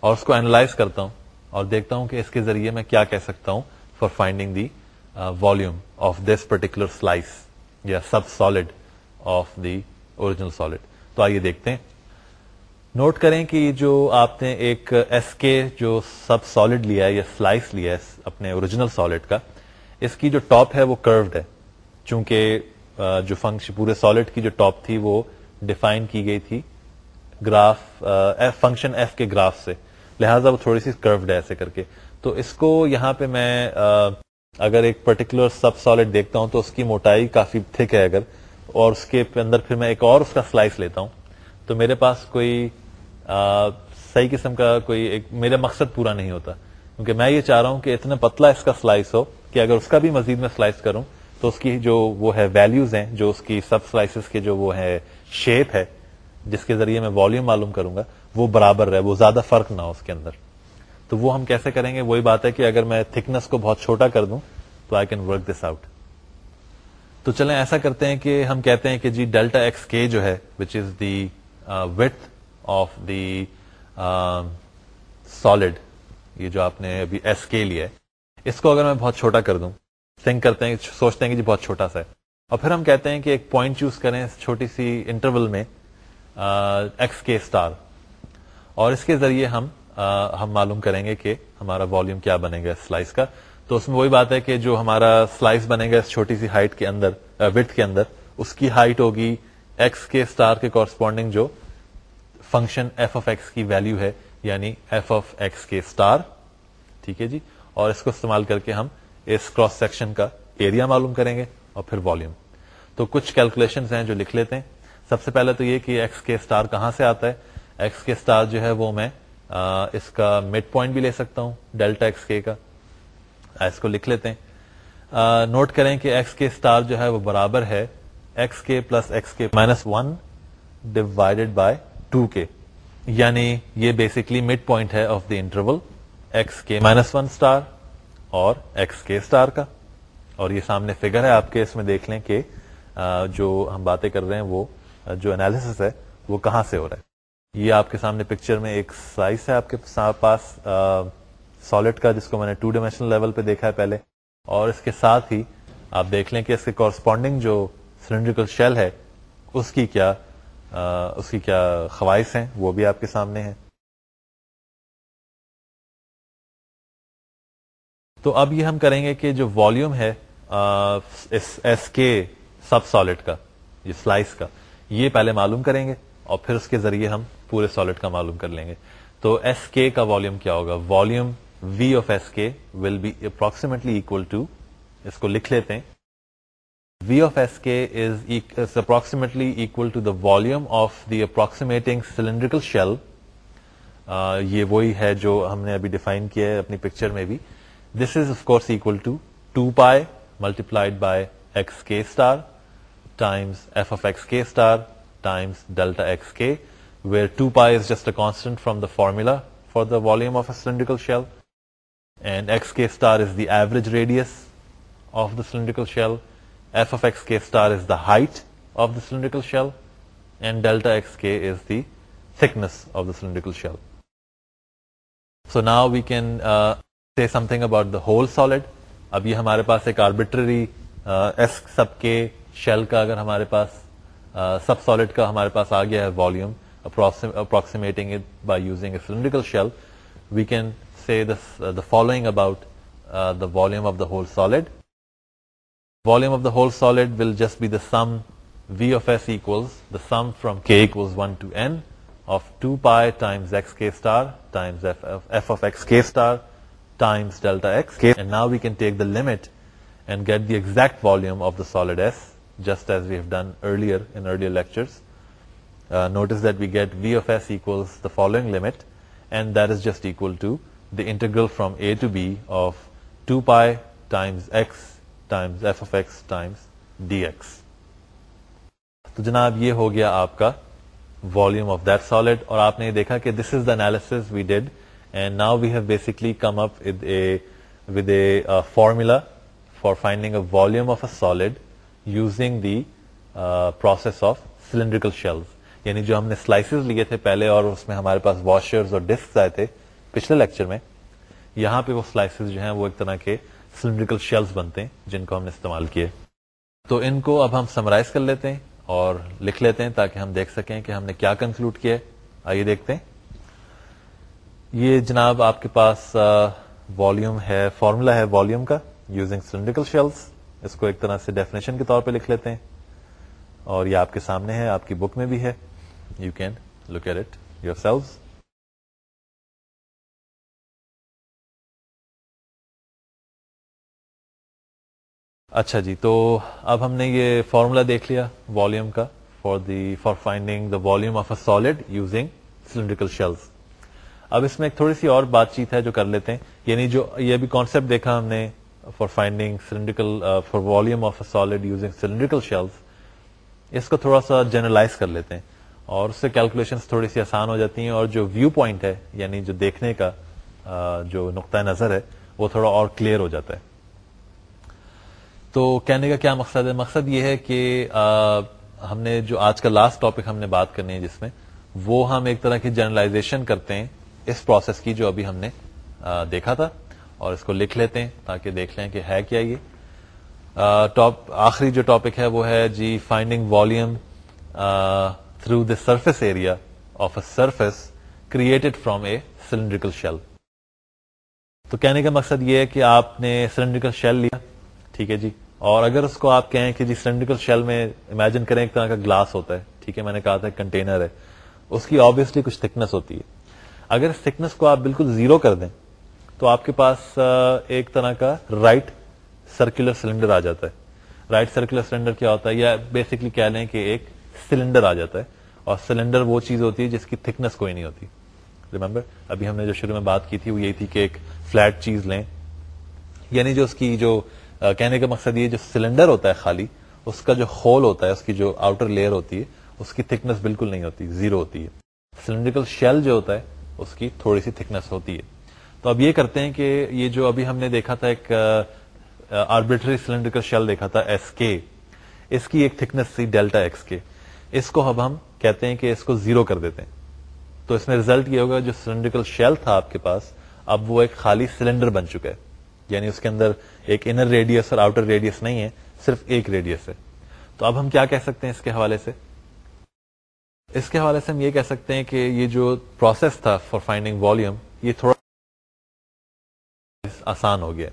اور اس کو اینالائز کرتا ہوں اور دیکھتا ہوں کہ اس کے ذریعے میں کیا کہہ سکتا ہوں for finding the volume of this particular slice یا sub solid of the original solid تو آئیے دیکھتے ہیں۔ نوٹ کریں کہ جو آپ نے ایک ایس کے جو سب سالڈ لیا ہے یا سلائس لیا ہے اپنے اوریجنل سالڈ کا، اس کی جو ٹاپ ہے وہ کروڈ ہے۔ چونکہ uh, جو فنکشن پورے سالڈ کی جو ٹاپ تھی وہ ڈیفائن کی گئی تھی۔ گراف فنکشن ایف کے گراف سے۔ لہذا وہ تھوڑی سی کروڈ ہے ایسے کر کے۔ تو اس کو یہاں پہ میں اگر ایک پرٹیکولر سب سالڈ دیکھتا ہوں تو اس کی موٹائی کافی تھک ہے اگر۔ اور اس کے اندر پھر میں ایک اور اس کا سلائس لیتا ہوں۔ تو میرے پاس کوئی صحیح قسم کا کوئی ایک، میرا مقصد پورا نہیں ہوتا۔ کیونکہ میں یہ چاہ رہا ہوں کہ اتنا پتلا اس کا سلائس ہو کہ اگر اس کا بھی مزید میں سلائس کروں تو اس کی جو وہ ہے ویلوز ہیں، جو اس کی سب سلائسز کے جو وہ ہے شیپ ہے جس کے ذریعے میں والیوم معلوم کروں گا، وہ برابر رہے، وہ زیادہ فرق نہ ہو اس کے اندر۔ تو وہ ہم کیسے کریں گے؟ وہی بات ہے کہ اگر میں تھکنس کو بہت چھوٹا کر دوں تو I can work this out تو چلیں، ایسا کرتے ہیں کہ ہم کہتے ہیں کہ جی ڈیلٹا ایکس کے جو ہے which is the width of the solid یہ جو آپ نے ابھی ایس کے لیا ہے، اس کو اگر میں بہت چھوٹا کر دوں تھنک کرتے ہیں، سوچتے ہیں کہ جی بہت چھوٹا سا ہے۔ اور پھر ہم کہتے ہیں کہ ایک پوائنٹ چوز کریں چھوٹی سی انٹرول میں ایکس کے اسٹار اور اس کے ذریعے ہم ہم معلوم کریں گے کہ ہمارا والیوم کیا بنے گا سلائس کا. تو اس میں وہی بات ہے کہ جو ہمارا سلائس بنے گا اس چھوٹی سی ہائٹ کے اندر وتھ کے اندر، اس کی ہائٹ ہوگی ایکس کے اسٹار کے کورسپونڈنگ جو فنکشن ایف آف ایکس کی ویلو ہے یعنی F of X K star ٹھیک ہے جی؟ اور اس کو استعمال کر کے ہم اس کراس سیکشن کا ایریا معلوم کریں گے اور پھر والیوم تو کچھ کیلکولیشن ہیں جو لکھ لیتے ہیں. سب سے پہلے تو یہ کہ ایکس کے اسٹار کہاں سے آتا ہے؟ ایکس کے اسٹار جو ہے وہ میں اس کا مڈ پوائنٹ بھی لے سکتا ہوں ڈیلٹا ایکس کے کا۔ اس کو لکھ لیتے ہیں۔ نوٹ کریں کہ ایکس کے اسٹار جو ہے وہ برابر ہے۔ X K plus X K minus one divided by two کے یعنی یہ بیسکلی مڈ پوائنٹ ہے of the interval X K minus one star اور ایکس کے اسٹار کا۔ اور یہ سامنے فگر ہے، آپ کے اس میں دیکھ لیں کہ جو ہم باتیں کر رہے ہیں وہ جو انالیس ہے، وہ کہاں سے ہو رہا ہے؟ یہ آپ کے سامنے پکچر میں ایک سائز ہے آپ کے پاس سالڈ کا، جس کو میں نے ٹو ڈائمینشنل لیول پہ دیکھا ہے پہلے۔ اور اس کے ساتھ ہی آپ دیکھ لیں کہ اس کے کورسپونڈنگ جو سلینڈریکل شیل ہے، اس کی کیا اس کی کیا خواہش ہیں؟ وہ بھی آپ کے سامنے ہیں۔ تو اب یہ ہم کریں گے کہ جو والیوم ہے ایس کے سب سالڈ کا، یہ سلائس کا۔ یہ پہلے معلوم کریں گے اور پھر اس کے ذریعے ہم پورے سالڈ کا معلوم کر لیں گے۔ تو ایس کے کا والیوم کیا ہوگا؟ Volume V of S K will be approximately equal to اس کو لکھ لیتے ہیں۔ V of S K is approximately equal to the volume of the approximating cylindrical shell یہ وہی ہے جو ہم نے ابھی ڈیفائن کیا ہے اپنی پکچر میں بھی۔ This is of course equal to two pi multiplied by X K star times F of X K star times delta X K where two pi is just a constant from the formula for the volume of a cylindrical shell and X K star is the average radius of the cylindrical shell F of X K star is the height of the cylindrical shell and delta X K is the thickness of the cylindrical shell so now we can see something about the whole solid اب یہ ہمارے پاس ایک arbitrary s sub k shell کا اگر ہمارے پاس سب سالڈ کا ہمارے پاس آ گیا ہے volume approximating it by using a cylindrical shell we can see the following about the vol of the whole solid volume of the whole solid will just be the sum V of S L the sum from K star and now we can take the limit and get the exact volume of the solid s. just as we have done earlier in earlier lectures. Uh, notice that we get V of S equals the following limit and that is just equal to the integral from a to b of 2 pi times x times F of X times D X تو جناب یہ ہو گیا آپ کا والیوم آف دیٹ سالڈ اور آپ نے دیکھا کہ this is the analysis we did and now we have basically come up with a formula for finding a volume of a solid using the process of cylindrical shells یعنی جو ہم نے سلائسز لیے تھے پہلے اور اس میں ہمارے پاس واشرز اور ڈسک آئے تھے پچھلے لیکچر میں، یہاں پہ وہ سلائسز جو ہیں وہ ایک طرح کے سلینڈریکل شیلز بنتے ہیں جن کو ہم نے استعمال کیے۔ تو ان کو اب ہم سمرائز کر لیتے ہیں اور لکھ لیتے ہیں تاکہ ہم دیکھ سکیں کہ ہم نے کیا کنکلوڈ کیا آئیے دیکھتے ہیں۔ یہ جناب آپ کے پاس والیوم ہے فارمولا ہے والیوم کا یوزنگ سلینڈریکل شیلز اس کو ایک طرح سے ڈیفینیشن کے طور پہ لکھ لیتے ہیں۔ اور یہ آپ کے سامنے ہے، آپ کی بک میں بھی ہے۔ You can look at it yourselves اچھا جی تو اب ہم نے یہ فارمولا دیکھ لیا والیوم کا for the for finding the volume of a solid using cylindrical shells اب اس میں ایک تھوڑی سی اور بات چیت ہے جو کر لیتے ہیں۔ یعنی جو یہ بھی کانسیپٹ دیکھا ہم نے for finding cylindrical for volume of a solid using cylindrical shells اس کو تھوڑا سا جنرلائز کر لیتے ہیں اور اس سے کیلکولیشن تھوڑی سی آسان ہو جاتی ہیں اور جو ویو پوائنٹ ہے یعنی جو دیکھنے کا جو نقطۂ نظر ہے وہ تھوڑا اور کلیئر ہو جاتا ہے تو کہنے کا کیا مقصد ہے مقصد یہ ہے کہ ہم نے جو آج کا لاسٹ ٹاپک ہم نے بات کرنی ہے جس میں وہ ہم ایک طرح کی جرنلائزیشن کرتے ہیں اس پروسیس کی جو ابھی ہم نے دیکھا تھا اور اس کو لکھ لیتے ہیں تاکہ دیکھ لیں کہ ہے کیا یہ۔ آخری جو ٹاپک ہے وہ ہے جی finding volume through the surface area of a surface created from a cylindrical shell. تو کہنے کا مقصد یہ ہے کہ آپ نے سلینڈریکل شیل لیا، ٹھیک ہے جی۔ اور اگر اس کو آپ کہیں کہ جی سلینڈریکل شیل میں امیجن کریں ایک طرح کا گلاس ہوتا ہے، ٹھیک ہے، میں نے کہا تھا کنٹینر ہے، اس کی آبیسلی کچھ تھکنس ہوتی ہے۔ اگر اس تھکنس کو آپ بالکل زیرو کر دیں تو آپ کے پاس ایک طرح کا رائٹ سرکولر سلنڈر آ جاتا ہے. رائٹ سرکولر سلنڈر کیا ہوتا ہے؟ یا بیسکلی کہہ لیں کہ ایک سلنڈر آ جاتا ہے. اور سلنڈر وہ چیز ہوتی ہے جس کی تھکنس کوئی نہیں ہوتی. ریمبر ابھی ہم نے جو شروع میں بات کی تھی وہ یہی تھی کہ ایک فلیٹ چیز لیں. یعنی جو اس کی جو کہنے کا مقصد یہ جو سلنڈر ہوتا ہے خالی، اس کا جو ہول ہوتا ہے، اس کی جو آؤٹر لیئر ہوتی ہے، اس کی تھکنس بالکل نہیں ہوتی زیرو ہوتی ہے. سلنڈریکل شیل جو ہوتا ہے، اس کی تھوڑی سی تھکنس ہوتی ہے. تو اب یہ کرتے ہیں کہ یہ جو ابھی ہم نے دیکھا تھا ایک آربیٹری سلنڈریکل شیل دیکھا تھا ایس کے اس کی ایک تھکنس تھی ڈیلٹا ایکس کے اس کو اب ہم کہتے ہیں کہ اس کو زیرو کر دیتے ہیں۔ تو اس میں ریزلٹ یہ ہوگا جو سلنڈریکل شیل تھا آپ کے پاس، اب وہ ایک خالی سلنڈر بن چکا ہے۔ یعنی اس کے اندر ایک انر ریڈیس اور آؤٹر ریڈیس نہیں ہے، صرف ایک ریڈیس ہے۔ تو اب ہم کیا کہہ سکتے ہیں اس کے حوالے سے؟ اس کے حوالے سے ہم یہ کہہ سکتے ہیں کہ یہ جو پروسیس تھا فار فائنڈنگ والیوم یہ تھوڑا آسان ہو گیا۔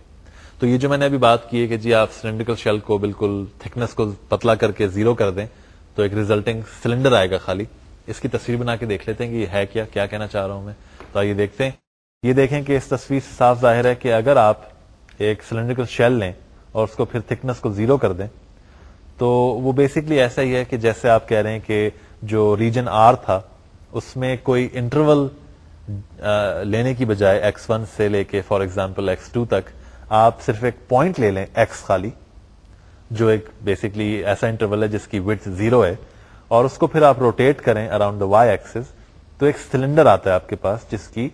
تو یہ جو میں نے ابھی بات کی ہے کہ جی آپ سلینڈریکل شیل کو بالکل تھکنس کو پتلا کر کے زیرو کر دیں تو ایک ریزلٹنگ سلنڈر آئے گا خالی۔ اس کی تصویر بنا کے دیکھ لیتے ہیں کہ یہ ہے کیا کیا کہنا چاہ رہا ہوں میں۔ تو آئیے دیکھتے ہیں۔ یہ دیکھیں کہ اس تصویر سے صاف ظاہر ہے کہ اگر آپ ایک سلینڈریکل شیل لیں اور اس کو پھر تھکنس کو زیرو کر دیں، تو وہ بیسکلی ایسا ہی ہے کہ جیسے آپ کہہ رہے ہیں کہ جو ریجن آر تھا، اس میں کوئی انٹرول لینے کی بجائے ایکس ون سے لے کے فار ایگزامپل ایکس ٹو تک آپ صرف ایک پوائنٹ لے لیں ایکس خالی، جو ایک بیسکلی ایسا انٹرول ہے جس کی وڈ زیرو ہے، اور اس کو پھر آپ روٹیٹ کریں اراؤنڈ دا وائی ایکسز تو ایک سلنڈر آتا ہے آپ کے پاس جس کی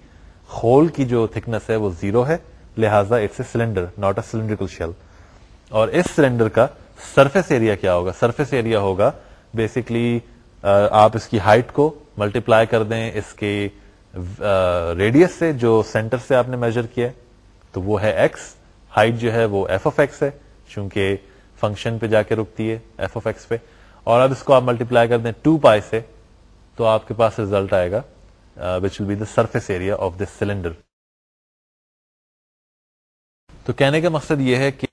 ہول کی جو تھکنس ہے وہ زیرو ہے، لہٰذا it's a cylinder not a cylindrical shell اور اس سلنڈر کا سرفیس ایریا کیا ہوگا؟ سرفیس ایریا ہوگا بیسکلی آپ اس کی ہائٹ کو ملٹیپلائی کر دیں، اس کے ریڈیس سے جو سینٹر سے آپ نے میجر کیا تو وہ ہے ایکس ہائٹ جو ہے وہ ایف آف ایکس ہے، چونکہ فنکشن پہ جا کے رکتی ہے ایف آف ایکس پہ۔ اور اب اس کو آپ ملٹیپلائی کر دیں ٹو پائی سے، تو آپ کے پاس ریزلٹ آئے گا which will be the surface area of this cylinder تو کہنے کا مقصد یہ ہے کہ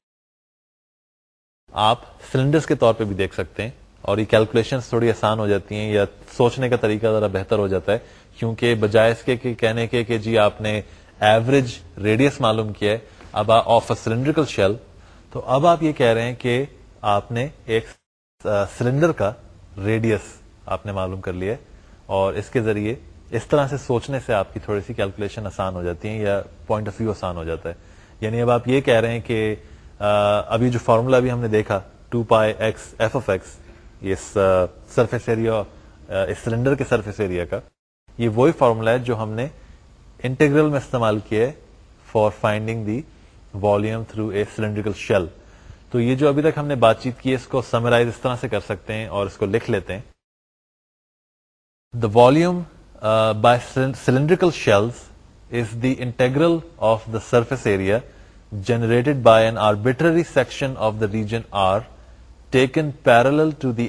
آپ سلنڈرز کے طور پہ بھی دیکھ سکتے ہیں، اور یہ کیلکولیشن تھوڑی آسان ہو جاتی ہیں، یا سوچنے کا طریقہ ذرا بہتر ہو جاتا ہے۔ کیونکہ بجائے اس کے کہنے کے کہ جی آپ نے ایوریج ریڈیس معلوم کیا ہے، اب آف اے سلینڈریکل شیل تو اب آپ یہ کہہ رہے ہیں کہ آپ نے ایک سلنڈر کا ریڈیس آپ نے معلوم کر لیا اور اس کے ذریعے اس طرح سے سوچنے سے آپ کی تھوڑی سی کیلکولیشن آسان ہو جاتی ہے یا پوائنٹ آف ویو آسان ہو جاتا ہے۔ یعنی اب آپ یہ کہہ رہے ہیں کہ ابھی جو فارمولا بھی ہم نے دیکھا two pi X F of X us surface area اس سلنڈر کے سرفیس ایریا کا یہ وہی فارمولا ہے جو ہم نے انٹیگرل میں استعمال کیا ہے for finding the volume through a cylindrical shell تو یہ جو ابھی تک ہم نے بات چیت کی اس کو سمرائز اس طرح سے کر سکتے ہیں اور اس کو لکھ لیتے ہیں۔ The volume by cylindrical shells is the integral of the surface area generated by an arbitrary section of the region R taken parallel to the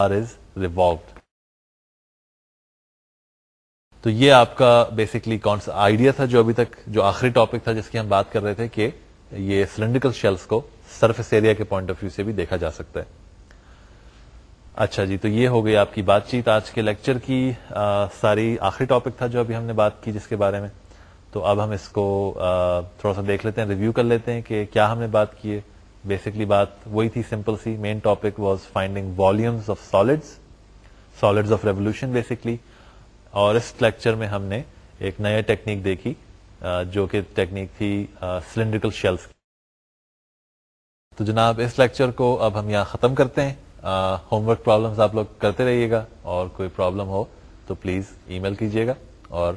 R is revolved تو یہ آپ کا بیسکلی کون سا آئیڈیا تھا جو ابھی تک جو آخری ٹاپک تھا جس کی ہم بات کر رہے تھے کہ یہ سلینڈریکل شیلس کو سرفیس ایریا کے پوائنٹ آف ویو سے بھی دیکھا جا سکتا ہے۔ اچھا جی تو یہ ہو گئی آپ کی بات چیت آج کے لیکچر کی آ, ساری آخری ٹاپک تھا جو ابھی ہم نے بات کی جس کے بارے میں۔ تو اب ہم اس کو آ, تھوڑا سا دیکھ لیتے ہیں ریویو کر لیتے ہیں کہ کیا ہم نے بات کی ہے۔ بیسکلی بات وہی تھی simple C. Main topic was finding volumes of solids solids of revolution basically اور اس لیکچر میں ہم نے ایک نیا ٹیکنیک دیکھی جو کہ ٹیکنیک تھی سلینڈریکل شیلس تو جناب، اس لیکچر کو اب ہم یہاں ختم کرتے ہیں۔ ہوم ورک پرابلم آپ لوگ کرتے رہیے گا۔ اور کوئی پرابلم ہو تو پلیز ای میل کیجیے گا اور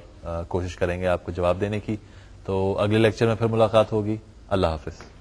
کوشش کریں گے آپ کو جواب دینے کی۔ تو اگلے لیکچر میں پھر ملاقات ہوگی۔ اللہ حافظ۔